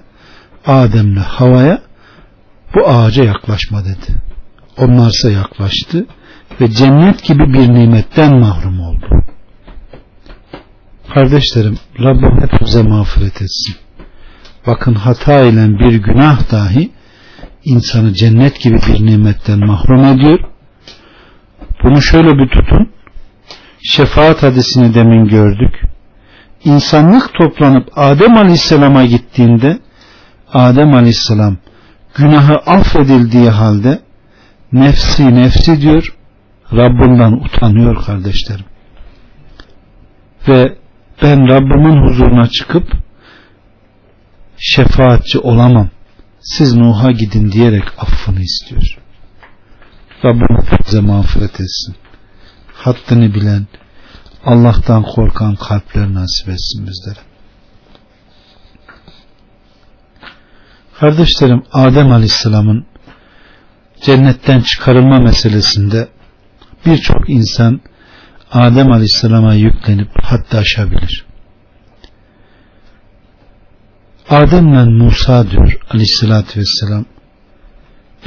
Adem'le Hava'ya bu ağaca yaklaşma dedi. Onlarsa yaklaştı ve cennet gibi bir nimetten mahrum oldu. Kardeşlerim Rabbim hepimize mağfiret etsin. Bakın hata ile bir günah dahi insanı cennet gibi bir nimetten mahrum ediyor. Bunu şöyle bir tutun. Şefaat hadisini demin gördük. İnsanlık toplanıp Adem Aleyhisselam'a gittiğinde Adem Aleyhisselam günahı affedildiği halde nefsi nefsi diyor Rabbinden utanıyor kardeşlerim. Ve ben Rabbimin huzuruna çıkıp şefaatçi olamam. Siz Nuh'a gidin diyerek affını istiyor. Rabbim bize mağfiret etsin. Haddini bilen, Allah'tan korkan kalpler nasip etsin bizlere. Kardeşlerim Adem Aleyhisselam'ın cennetten çıkarılma meselesinde birçok insan Adem Aleyhisselam'a yüklenip hatta aşabilir. Adem'le Musa diyor Aleyhisselatü Vesselam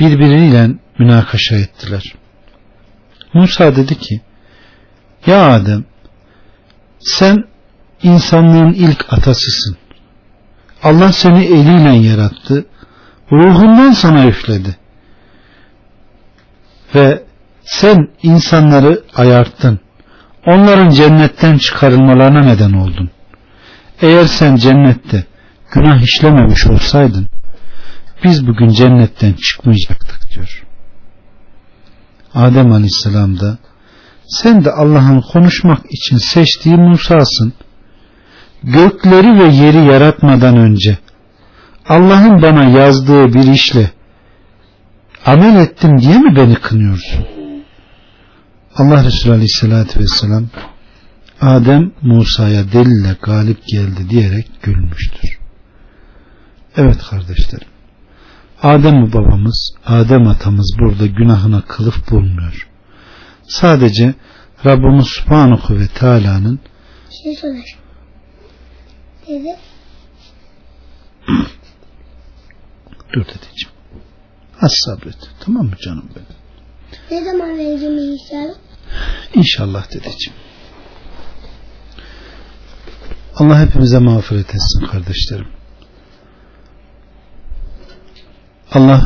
birbiriyle münakaşa ettiler. Musa dedi ki Ya Adem sen insanlığın ilk atasısın. Allah seni eliyle yarattı. Ruhundan sana üfledi. Ve sen insanları ayarttın. Onların cennetten çıkarılmalarına neden oldun. Eğer sen cennette günah işlememiş olsaydın biz bugün cennetten çıkmayacaktık diyor. Adem Aleyhisselam da sen de Allah'ın konuşmak için seçtiği Musa'sın. gökleri ve yeri yaratmadan önce Allah'ın bana yazdığı bir işle amel ettim diye mi beni kınıyorsun? Allah Resulü Aleyhisselatü Vesselam Adem Musa'ya delille galip geldi diyerek gülmüştür. Evet kardeşlerim. Adem babamız, Adem atamız burada günahına kılıf bulmuyor. Sadece Rabbimiz Subhanahu ve Teala'nın Şey soracağım. Dedi. <coughs> dur dedeciğim. Az sabret. Tamam mı canım benim? Ne zaman vereceğim inşallah? İnşallah dedeciğim. Allah hepimize mağfiret etsin kardeşlerim. Allah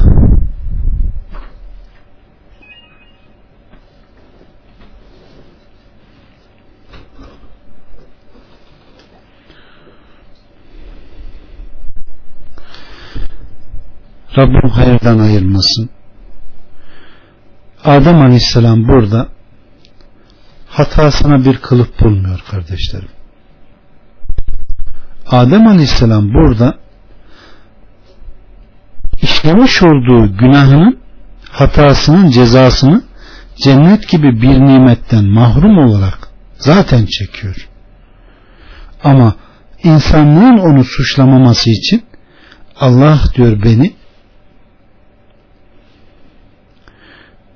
Rabbim hayırdan ayırmasın. Adem Aleyhisselam burada hatasına bir kılıf bulmuyor kardeşlerim. Adem Aleyhisselam burada işlemiş olduğu günahının hatasının cezasını cennet gibi bir nimetten mahrum olarak zaten çekiyor. Ama insanlığın onu suçlamaması için Allah diyor beni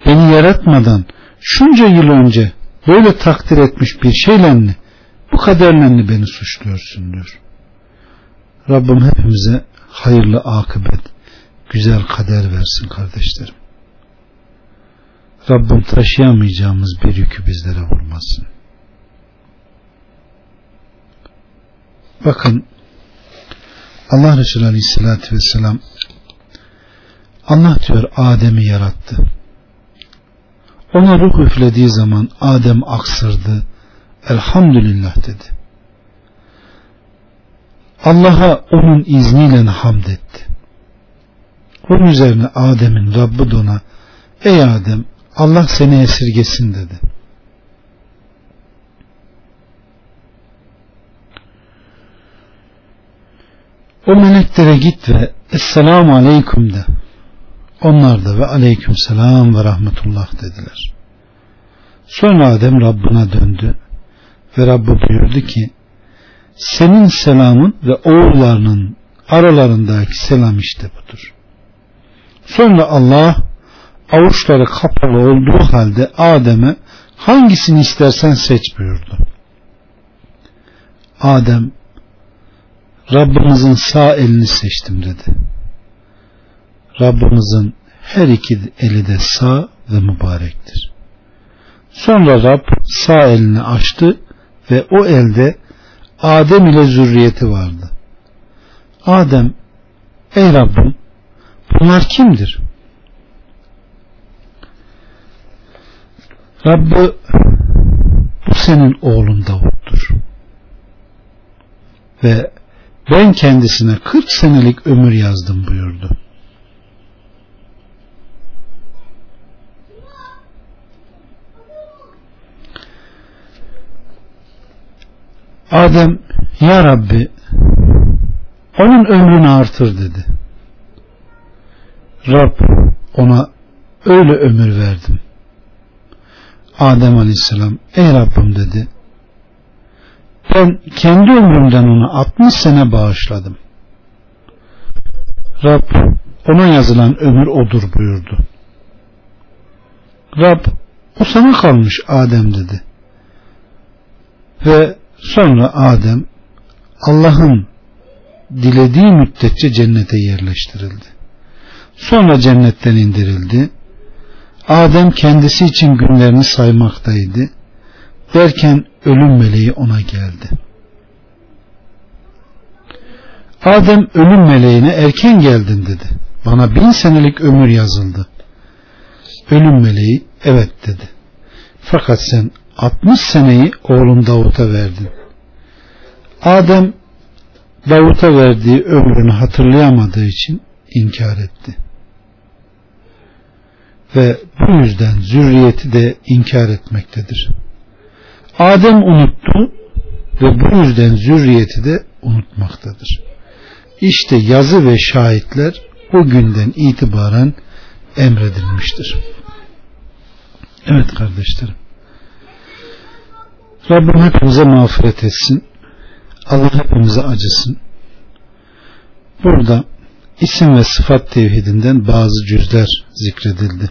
beni yaratmadan şunca yıl önce böyle takdir etmiş bir şeyle bu kaderle beni suçluyorsun diyor. Rabbim hepimize hayırlı akıbet, güzel kader versin kardeşlerim. Rabbim taşıyamayacağımız bir yükü bizlere vurmasın. Bakın Allah Resulü Aleyhisselatü Vesselam Allah diyor Adem'i yarattı. Ona ruh üflediği zaman Adem aksırdı. Elhamdülillah dedi. Allah'a onun izniyle hamd etti. Bunun üzerine Adem'in Rabbi de ona Ey Adem Allah seni esirgesin dedi. O meleklere git ve Esselamu Aleyküm de. Onlar da ve Aleyküm Selam ve Rahmetullah dediler. Sonra Adem Rabbına döndü ve Rabbi buyurdu ki senin selamın ve oğullarının aralarındaki selam işte budur. Sonra Allah avuçları kapalı olduğu halde Adem'e hangisini istersen seç buyurdu. Adem Rabbimizin sağ elini seçtim dedi. Rabbimizin her iki eli de sağ ve mübarektir. Sonra Rab sağ elini açtı ve o elde Adem ile zürriyeti vardı. Adem ey Rabbim bunlar kimdir? Rabbi bu senin oğlun Davut'tur. Ve ben kendisine 40 senelik ömür yazdım buyurdu. Adem ya Rabbi onun ömrünü artır dedi. Rab ona öyle ömür verdim. Adem Aleyhisselam ey Rabbim dedi. Ben kendi ömrümden ona 60 sene bağışladım. Rab ona yazılan ömür odur buyurdu. Rab o sana kalmış Adem dedi. Ve Sonra Adem Allah'ın dilediği müddetçe cennete yerleştirildi. Sonra cennetten indirildi. Adem kendisi için günlerini saymaktaydı. Derken ölüm meleği ona geldi. Adem ölüm meleğine erken geldin dedi. Bana bin senelik ömür yazıldı. Ölüm meleği evet dedi. Fakat sen 60 seneyi oğlun Davut'a verdin. Adem Davut'a verdiği ömrünü hatırlayamadığı için inkar etti. Ve bu yüzden zürriyeti de inkar etmektedir. Adem unuttu ve bu yüzden zürriyeti de unutmaktadır. İşte yazı ve şahitler o günden itibaren emredilmiştir. Evet kardeşlerim. Rabbim hepimize mağfiret etsin. Allah hepimize acısın. Burada isim ve sıfat tevhidinden bazı cüzler zikredildi.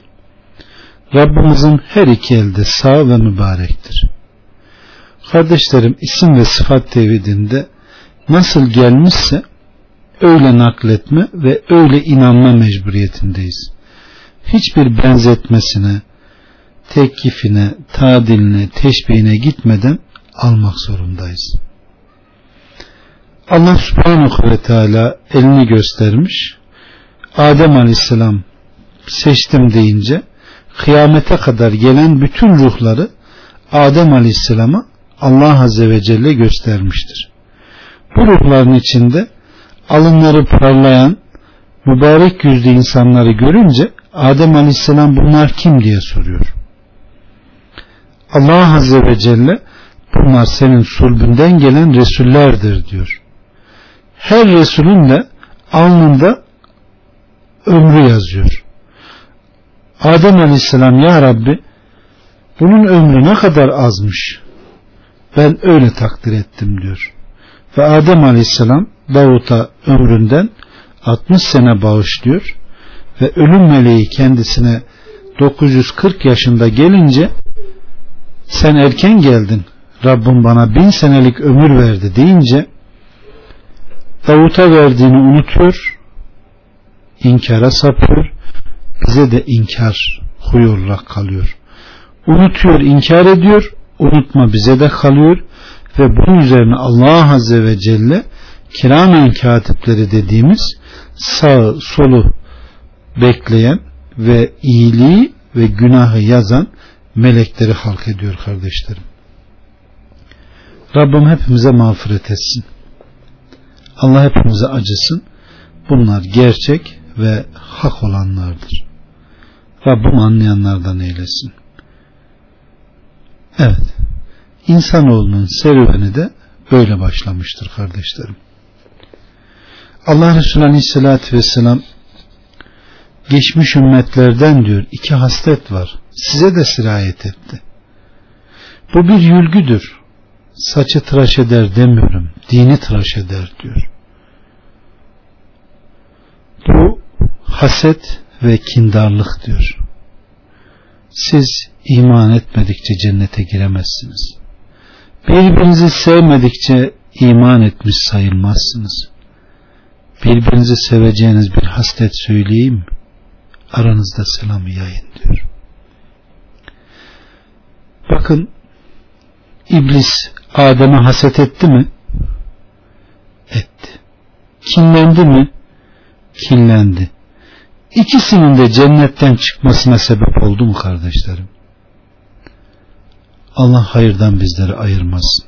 Rabbimizin her iki elde sağ ve mübarektir. Kardeşlerim isim ve sıfat tevhidinde nasıl gelmişse öyle nakletme ve öyle inanma mecburiyetindeyiz. Hiçbir benzetmesine, tekkifine, tadiline, teşbihine gitmeden almak zorundayız. Allah subhanahu ve teala elini göstermiş. Adem aleyhisselam seçtim deyince kıyamete kadar gelen bütün ruhları Adem aleyhisselama Allah azze ve celle göstermiştir. Bu ruhların içinde alınları parlayan mübarek yüzlü insanları görünce Adem aleyhisselam bunlar kim diye soruyor. Allah azze ve celle bunlar senin sulbünden gelen resullerdir diyor. Her Resulün de alnında ömrü yazıyor. Adem aleyhisselam ya Rabbi bunun ömrü ne kadar azmış. Ben öyle takdir ettim diyor. Ve Adem aleyhisselam Davut'a ömründen 60 sene bağışlıyor ve ölüm meleği kendisine 940 yaşında gelince sen erken geldin Rabbim bana bin senelik ömür verdi deyince Davut'a verdiğini unutuyor inkara sapıyor bize de inkar huy olarak kalıyor unutuyor inkar ediyor unutma bize de kalıyor ve bunun üzerine Allah Azze ve Celle kiramen katipleri dediğimiz sağ solu bekleyen ve iyiliği ve günahı yazan melekleri halk ediyor kardeşlerim. Rabbim hepimize mağfiret etsin. Allah hepimize acısın. Bunlar gerçek ve hak olanlardır. Rabbim anlayanlardan eylesin. Evet. İnsanoğlunun serüveni de böyle başlamıştır kardeşlerim. Allah Resulü Aleyhisselatü Vesselam geçmiş ümmetlerden diyor iki haslet var. Size de sirayet etti. Bu bir yülgüdür. Saçı tıraş eder demiyorum. Dini tıraş eder diyor. Bu haset ve kindarlık diyor. Siz iman etmedikçe cennete giremezsiniz. Birbirinizi sevmedikçe iman etmiş sayılmazsınız. Birbirinizi seveceğiniz bir haslet söyleyeyim aranızda selamı yayın diyor. Bakın iblis Adem'e haset etti mi? Etti. Kinlendi mi? Kinlendi. İkisinin de cennetten çıkmasına sebep oldu mu kardeşlerim? Allah hayırdan bizleri ayırmasın.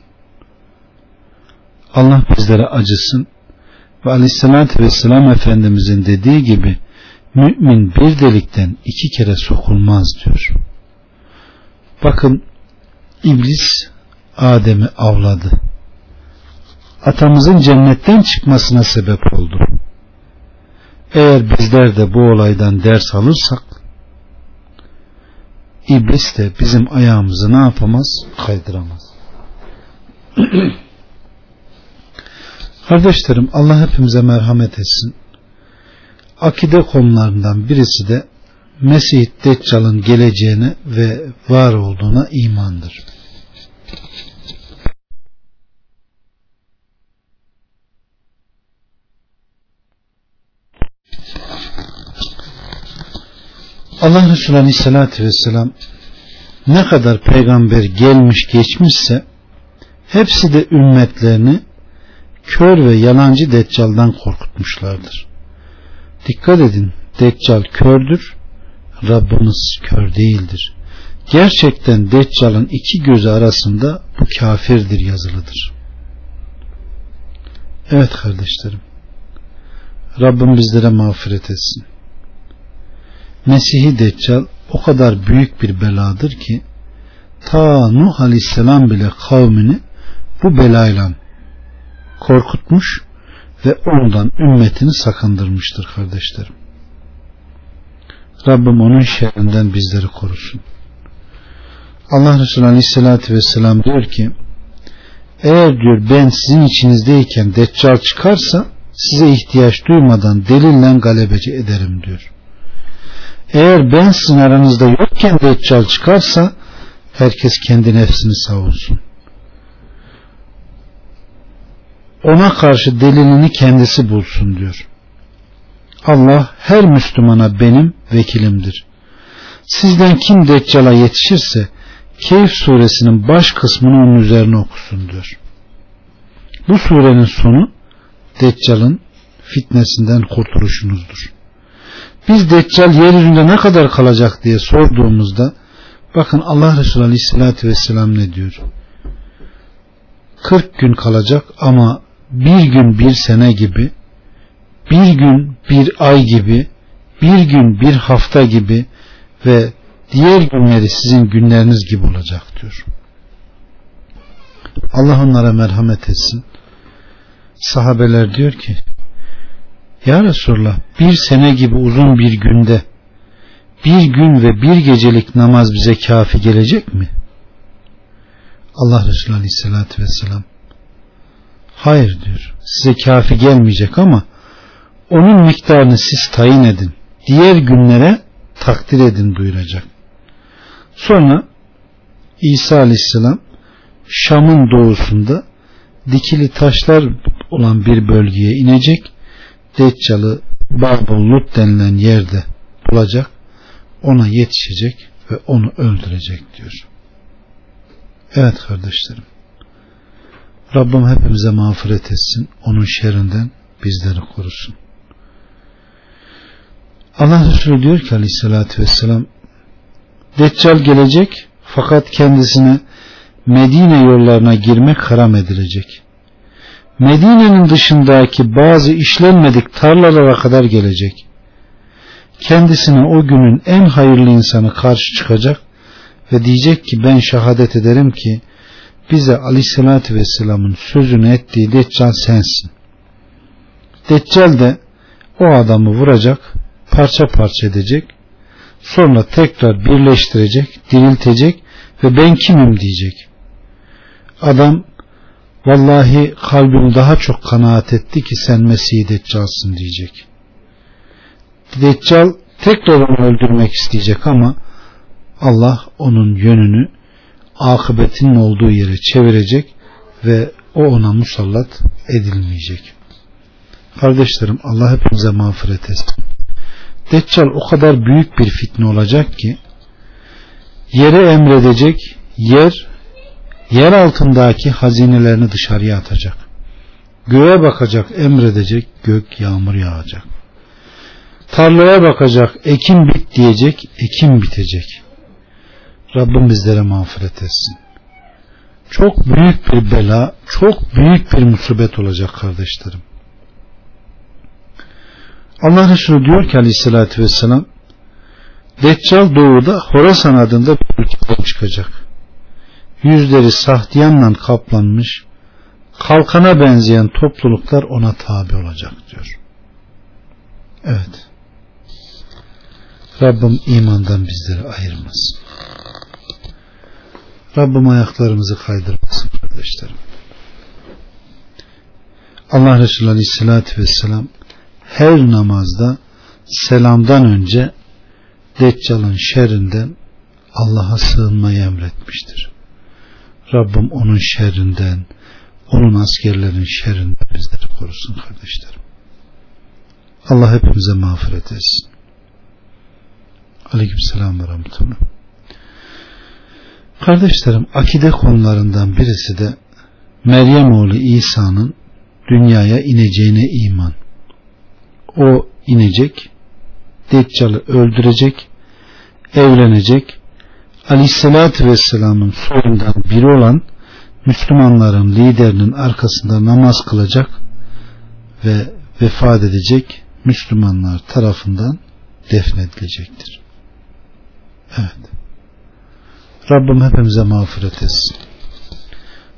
Allah bizlere acısın ve aleyhissalatü vesselam Efendimizin dediği gibi mümin bir delikten iki kere sokulmaz diyor. Bakın iblis Adem'i avladı. Atamızın cennetten çıkmasına sebep oldu. Eğer bizler de bu olaydan ders alırsak İblis de bizim ayağımızı ne yapamaz? Kaydıramaz. <clears throat> Kardeşlerim Allah hepimize merhamet etsin. Akide konularından birisi de Mesih Deccal'ın geleceğine ve var olduğuna imandır. Allah Resulü Aleyhisselatü Vesselam ne kadar peygamber gelmiş geçmişse hepsi de ümmetlerini kör ve yalancı deccaldan korkutmuşlardır. Dikkat edin deccal kördür Rabbimiz kör değildir. Gerçekten deccalın iki gözü arasında bu kafirdir yazılıdır. Evet kardeşlerim Rabbim bizlere mağfiret etsin. Mesih-i Deccal o kadar büyük bir beladır ki ta Nuh Aleyhisselam bile kavmini bu belayla korkutmuş ve ondan ümmetini sakındırmıştır kardeşlerim. Rabbim onun şerrinden bizleri korusun. Allah Resulü Aleyhisselatü Vesselam diyor ki eğer diyor ben sizin içinizdeyken deccal çıkarsa size ihtiyaç duymadan delille galebeci ederim diyor. Eğer ben sizin aranızda yokken deccal çıkarsa herkes kendi nefsini savunsun. Ona karşı delilini kendisi bulsun diyor. Allah her Müslümana benim vekilimdir. Sizden kim Deccal'a yetişirse Keyif suresinin baş kısmını onun üzerine okusun diyor. Bu surenin sonu Deccal'ın fitnesinden kurtuluşunuzdur. Biz Deccal yeryüzünde ne kadar kalacak diye sorduğumuzda bakın Allah Resulü Aleyhisselatü Vesselam ne diyor? 40 gün kalacak ama bir gün bir sene gibi bir gün bir ay gibi bir gün bir hafta gibi ve diğer günleri sizin günleriniz gibi olacak diyor. Allah onlara merhamet etsin. Sahabeler diyor ki Ya Resulallah bir sene gibi uzun bir günde bir gün ve bir gecelik namaz bize kafi gelecek mi? Allah Resulü Aleyhisselatü Vesselam hayır diyor size kafi gelmeyecek ama onun miktarını siz tayin edin diğer günlere takdir edin buyuracak. Sonra İsa Aleyhisselam Şam'ın doğusunda dikili taşlar olan bir bölgeye inecek. Deccal'ı Babul Lut denilen yerde bulacak. Ona yetişecek ve onu öldürecek diyor. Evet kardeşlerim. Rabbim hepimize mağfiret etsin. Onun şerrinden bizleri korusun. Allah Resulü diyor ki aleyhissalatü vesselam Deccal gelecek fakat kendisine Medine yollarına girmek haram edilecek. Medine'nin dışındaki bazı işlenmedik tarlalara kadar gelecek. Kendisine o günün en hayırlı insanı karşı çıkacak ve diyecek ki ben şehadet ederim ki bize aleyhissalatü vesselamın sözünü ettiği Deccal sensin. Deccal de o adamı vuracak, parça parça edecek Sonra tekrar birleştirecek, diriltecek ve ben kimim diyecek. Adam vallahi kalbim daha çok kanaat etti ki sen Mesih Deccal'sın diyecek. Deccal tekrar onu öldürmek isteyecek ama Allah onun yönünü akıbetinin olduğu yere çevirecek ve o ona musallat edilmeyecek. Kardeşlerim Allah hepimize mağfiret etsin. Deccal o kadar büyük bir fitne olacak ki yere emredecek yer yer altındaki hazinelerini dışarıya atacak. Göğe bakacak emredecek gök yağmur yağacak. Tarlaya bakacak ekim bit diyecek ekim bitecek. Rabbim bizlere mağfiret etsin. Çok büyük bir bela, çok büyük bir musibet olacak kardeşlerim. Allah Resulü diyor ki aleyhissalatü vesselam Deccal doğuda Horasan adında bir ülkeden çıkacak. Yüzleri sahtiyanla kaplanmış kalkana benzeyen topluluklar ona tabi olacak diyor. Evet. Rabbim imandan bizleri ayırmasın. Rabbim ayaklarımızı kaydırmasın kardeşlerim. Allah Resulü Aleyhisselatü Vesselam her namazda selamdan önce Deccal'ın şerrinden Allah'a sığınmayı emretmiştir. Rabbim onun şerrinden, onun askerlerin şerrinden bizleri korusun kardeşlerim. Allah hepimize mağfiret etsin. Aleyküm selam ve rahmetullah. Kardeşlerim akide konularından birisi de Meryem oğlu İsa'nın dünyaya ineceğine iman o inecek, Deccal'ı öldürecek, evlenecek, Aleyhisselatü Vesselam'ın soyundan biri olan Müslümanların liderinin arkasında namaz kılacak ve vefat edecek Müslümanlar tarafından defnedilecektir. Evet. Rabbim hepimize mağfiret etsin.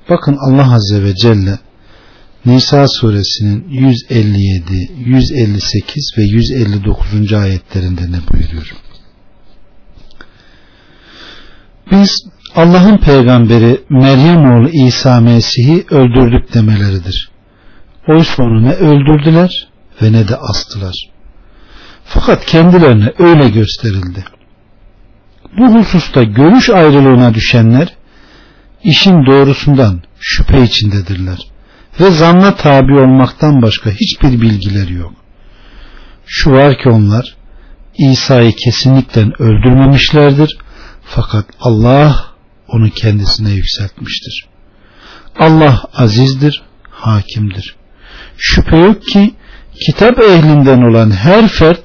Bakın Allah Azze ve Celle Nisa suresinin 157, 158 ve 159. ayetlerinde ne buyuruyor? Biz Allah'ın peygamberi Meryem oğlu İsa Mesih'i öldürdük demeleridir. Oysa onu ne öldürdüler ve ne de astılar. Fakat kendilerine öyle gösterildi. Bu hususta görüş ayrılığına düşenler işin doğrusundan şüphe içindedirler ve zanna tabi olmaktan başka hiçbir bilgileri yok. Şu var ki onlar İsa'yı kesinlikle öldürmemişlerdir fakat Allah onu kendisine yükseltmiştir. Allah azizdir, hakimdir. Şüphe yok ki kitap ehlinden olan her fert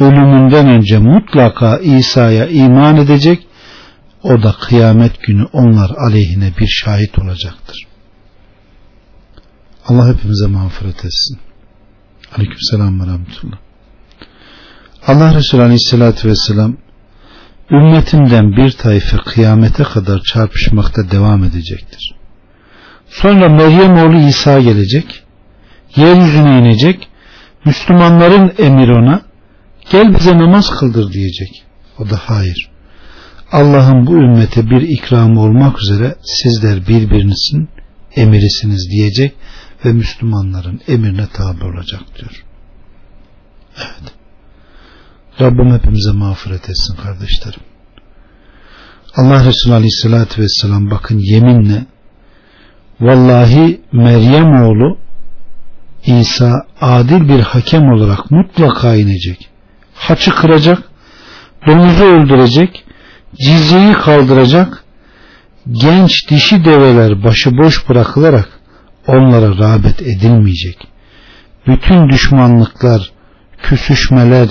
ölümünden önce mutlaka İsa'ya iman edecek o da kıyamet günü onlar aleyhine bir şahit olacaktır. Allah hepimize mağfiret etsin. Aleyküm selam ve rahmetullah. Allah Resulü Aleyhisselatü Vesselam ümmetimden bir tayfe kıyamete kadar çarpışmakta devam edecektir. Sonra Meryem oğlu İsa gelecek, yeryüzüne inecek, Müslümanların emiri ona gel bize namaz kıldır diyecek. O da hayır. Allah'ın bu ümmete bir ikramı olmak üzere sizler birbirinizin emirisiniz diyecek ve Müslümanların emrine tabi olacak diyor. Evet. Rabbim hepimize mağfiret etsin kardeşlerim. Allah Resulü Aleyhisselatü Vesselam bakın yeminle vallahi Meryem oğlu İsa adil bir hakem olarak mutlaka inecek. Haçı kıracak, domuzu öldürecek, cizyeyi kaldıracak, genç dişi develer başıboş bırakılarak onlara rağbet edilmeyecek. Bütün düşmanlıklar, küsüşmeler,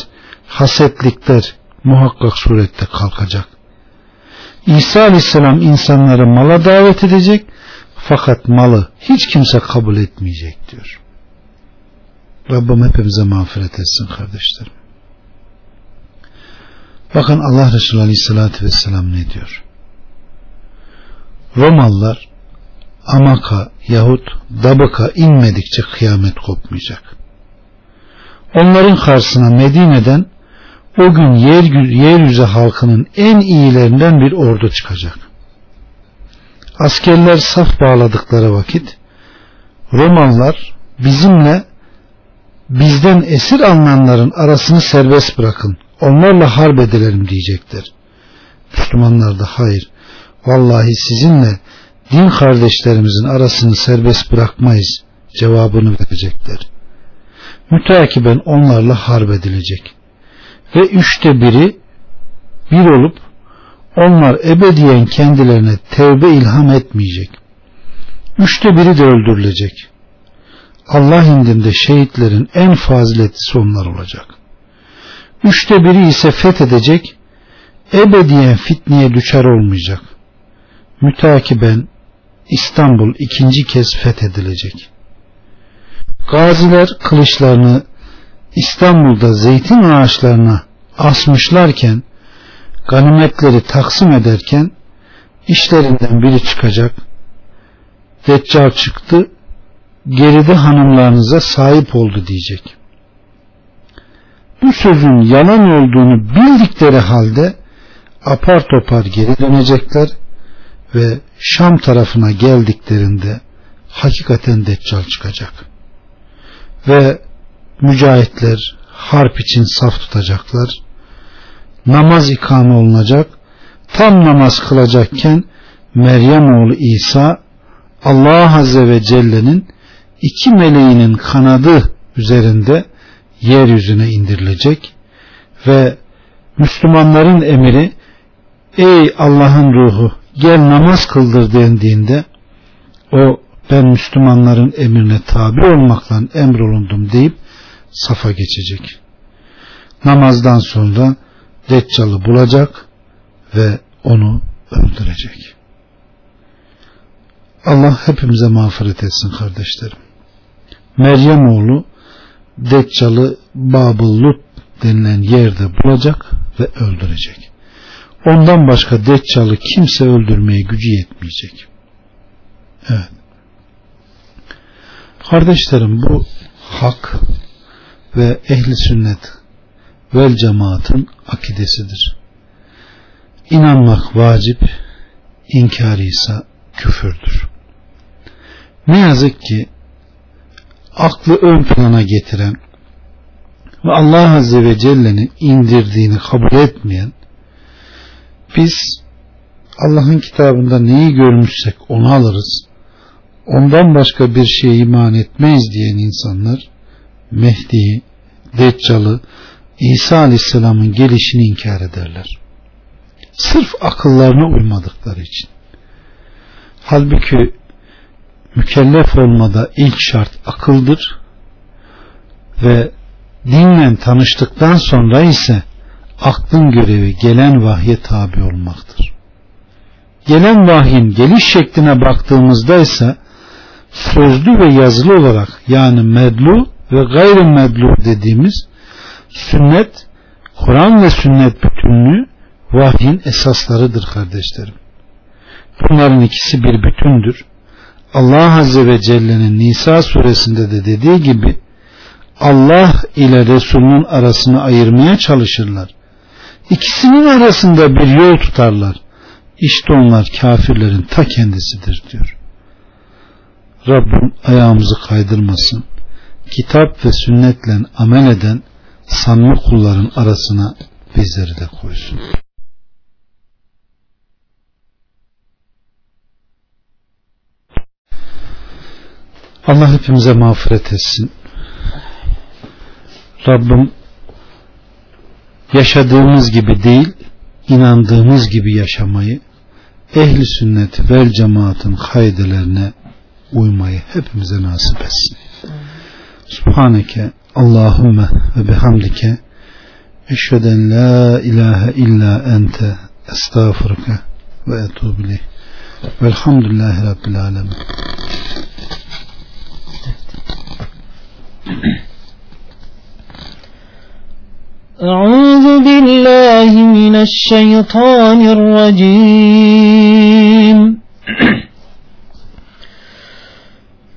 hasetlikler muhakkak surette kalkacak. İsa aleyhisselam insanları mala davet edecek fakat malı hiç kimse kabul etmeyecek diyor. Rabbim hepimize mağfiret etsin kardeşlerim. Bakın Allah Resulü Aleyhisselatü Vesselam ne diyor? Romalılar Amaka yahut Dabaka inmedikçe kıyamet kopmayacak. Onların karşısına Medine'den o gün yer, yeryüzü halkının en iyilerinden bir ordu çıkacak. Askerler saf bağladıkları vakit Romalılar bizimle bizden esir alınanların arasını serbest bırakın onlarla harp edelim diyecekler. Müslümanlar da hayır vallahi sizinle din kardeşlerimizin arasını serbest bırakmayız cevabını verecekler. Müteakiben onlarla harp edilecek ve üçte biri bir olup onlar ebediyen kendilerine tevbe ilham etmeyecek. Üçte biri de öldürülecek. Allah indinde şehitlerin en faziletlisi onlar olacak. Üçte biri ise fethedecek, ebediyen fitneye düşer olmayacak. Mütakiben İstanbul ikinci kez fethedilecek. Gaziler kılıçlarını İstanbul'da zeytin ağaçlarına asmışlarken ganimetleri taksim ederken işlerinden biri çıkacak. Deccal çıktı geride hanımlarınıza sahip oldu diyecek. Bu sözün yalan olduğunu bildikleri halde apar topar geri dönecekler ve Şam tarafına geldiklerinde hakikaten Deccal çıkacak. Ve mücahitler harp için saf tutacaklar. Namaz ikame olunacak. Tam namaz kılacakken Meryem oğlu İsa Allah Azze ve Celle'nin iki meleğinin kanadı üzerinde yeryüzüne indirilecek ve Müslümanların emiri ey Allah'ın ruhu gel namaz kıldır dendiğinde o ben Müslümanların emrine tabi olmakla emrolundum deyip safa geçecek. Namazdan sonra Deccal'ı bulacak ve onu öldürecek. Allah hepimize mağfiret etsin kardeşlerim. Meryem oğlu Deccal'ı Babıl denilen yerde bulacak ve öldürecek. Ondan başka Deccal'ı kimse öldürmeye gücü yetmeyecek. Evet. Kardeşlerim bu hak ve ehli sünnet vel cemaatın akidesidir. İnanmak vacip, inkarı ise küfürdür. Ne yazık ki aklı ön plana getiren ve Allah Azze ve Celle'nin indirdiğini kabul etmeyen biz Allah'ın kitabında neyi görmüşsek onu alırız. Ondan başka bir şeye iman etmeyiz diyen insanlar Mehdi'yi, Deccal'ı, İsa Aleyhisselam'ın gelişini inkar ederler. Sırf akıllarına uymadıkları için. Halbuki mükellef olmada ilk şart akıldır ve dinle tanıştıktan sonra ise aklın görevi gelen vahye tabi olmaktır. Gelen vahyin geliş şekline baktığımızda ise sözlü ve yazılı olarak yani medlu ve gayrimedlu dediğimiz sünnet, Kur'an ve sünnet bütünlüğü vahyin esaslarıdır kardeşlerim. Bunların ikisi bir bütündür. Allah Azze ve Celle'nin Nisa suresinde de dediği gibi Allah ile Resulünün arasını ayırmaya çalışırlar. İkisinin arasında bir yol tutarlar. İşte onlar kafirlerin ta kendisidir diyor. Rabbim ayağımızı kaydırmasın. Kitap ve sünnetle amel eden sanma kulların arasına bizleri de koysun. Allah hepimize mağfiret etsin. Rabbim yaşadığımız gibi değil, inandığımız gibi yaşamayı, ehli sünnet vel cemaatın kaydelerine uymayı hepimize nasip etsin. Subhaneke Allahümme ve bihamdike eşveden la ilahe illa ente estağfurke ve etubileyh velhamdülillahi rabbil alemin أعوذ بالله من الشيطان الرجيم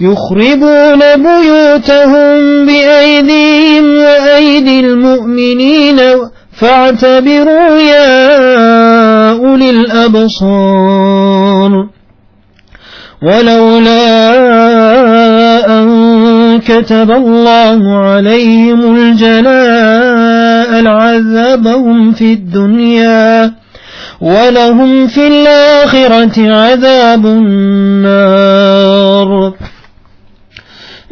يخربون بيوتهم بأيديهم وأيدي المؤمنين فاعتبروا يا أولي الأبصار ولولا أن كتب الله عليهم الجلاء لعذبهم في الدنيا ولهم في الآخرة عذاب النار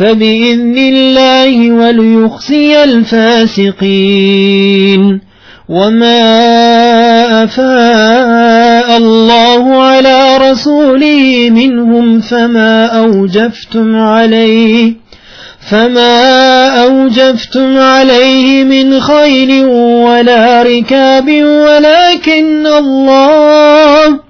فبإذن الله وليخزي الفاسقين. وما أفاء الله على رسوله منهم فما أوجفتم عليه فما أوجفتم عليه من خيل ولا ركاب ولكن الله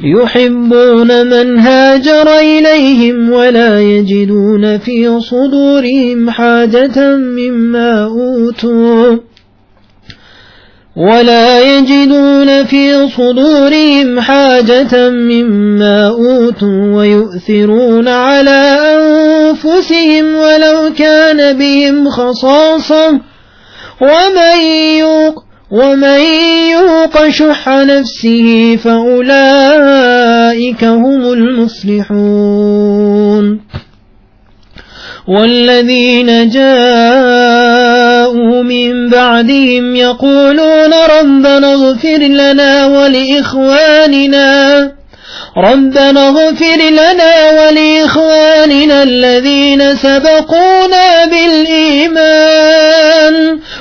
يحبون من هاجر إليهم ولا يجدون في صدورهم حاجة مما أوتوا ولا يجدون في صدورهم حاجة مما أوتوا ويؤثرون على أنفسهم ولو كان بهم خصاصة ومن يوق ومن يوق شح نفسه فأولئك هم المفلحون. والذين جاءوا من بعدهم يقولون ربنا اغفر لنا ولإخواننا. ربنا اغفر لنا ولإخواننا الذين سبقونا بالإيمان.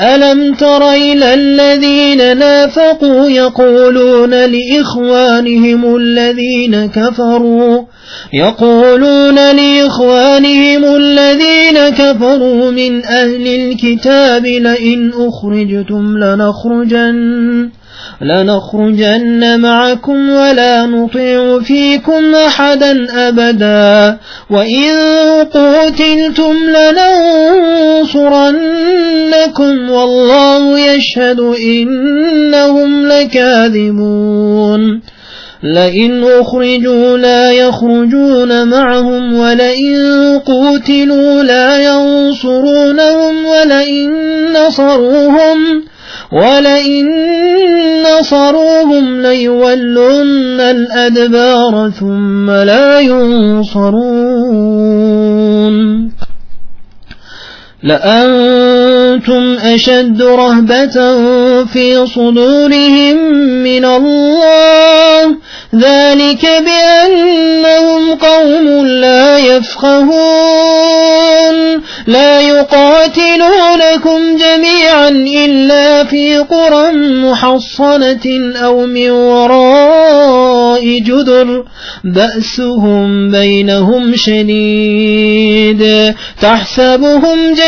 ألم تر إلى الذين نافقوا يقولون لإخوانهم الذين كفروا يقولون لإخوانهم الذين كفروا من أهل الكتاب لئن أخرجتم لنخرجن لنخرجن معكم ولا نطيع فيكم أحدا أبدا. وإن قتلتم لننصرنكم والله يشهد إنهم لكاذبون. لئن أخرجوا لا يخرجون معهم ولئن قتلوا لا ينصرونهم ولئن نصروهم ولئن نصروهم ليولن الأدبار ثم لا ينصرون. لأنتم أشد رهبة في صدورهم من الله. ذلك بأنهم قوم لا يفقهون. لا يقاتلونكم جميعا إلا في قرى محصنة أو من وراء جدر. بأسهم بينهم شديد. تحسبهم جميعا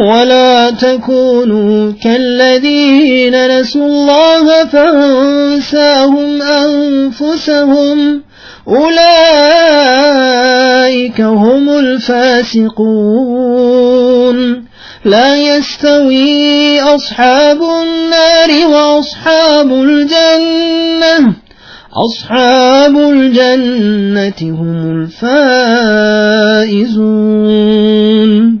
ولا تكونوا كالذين نسوا الله فانساهم أنفسهم أولئك هم الفاسقون لا يستوي أصحاب النار وأصحاب الجنة أصحاب الجنة هم الفائزون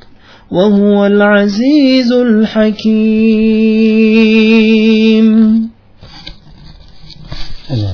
وهو العزيز الحكيم. الله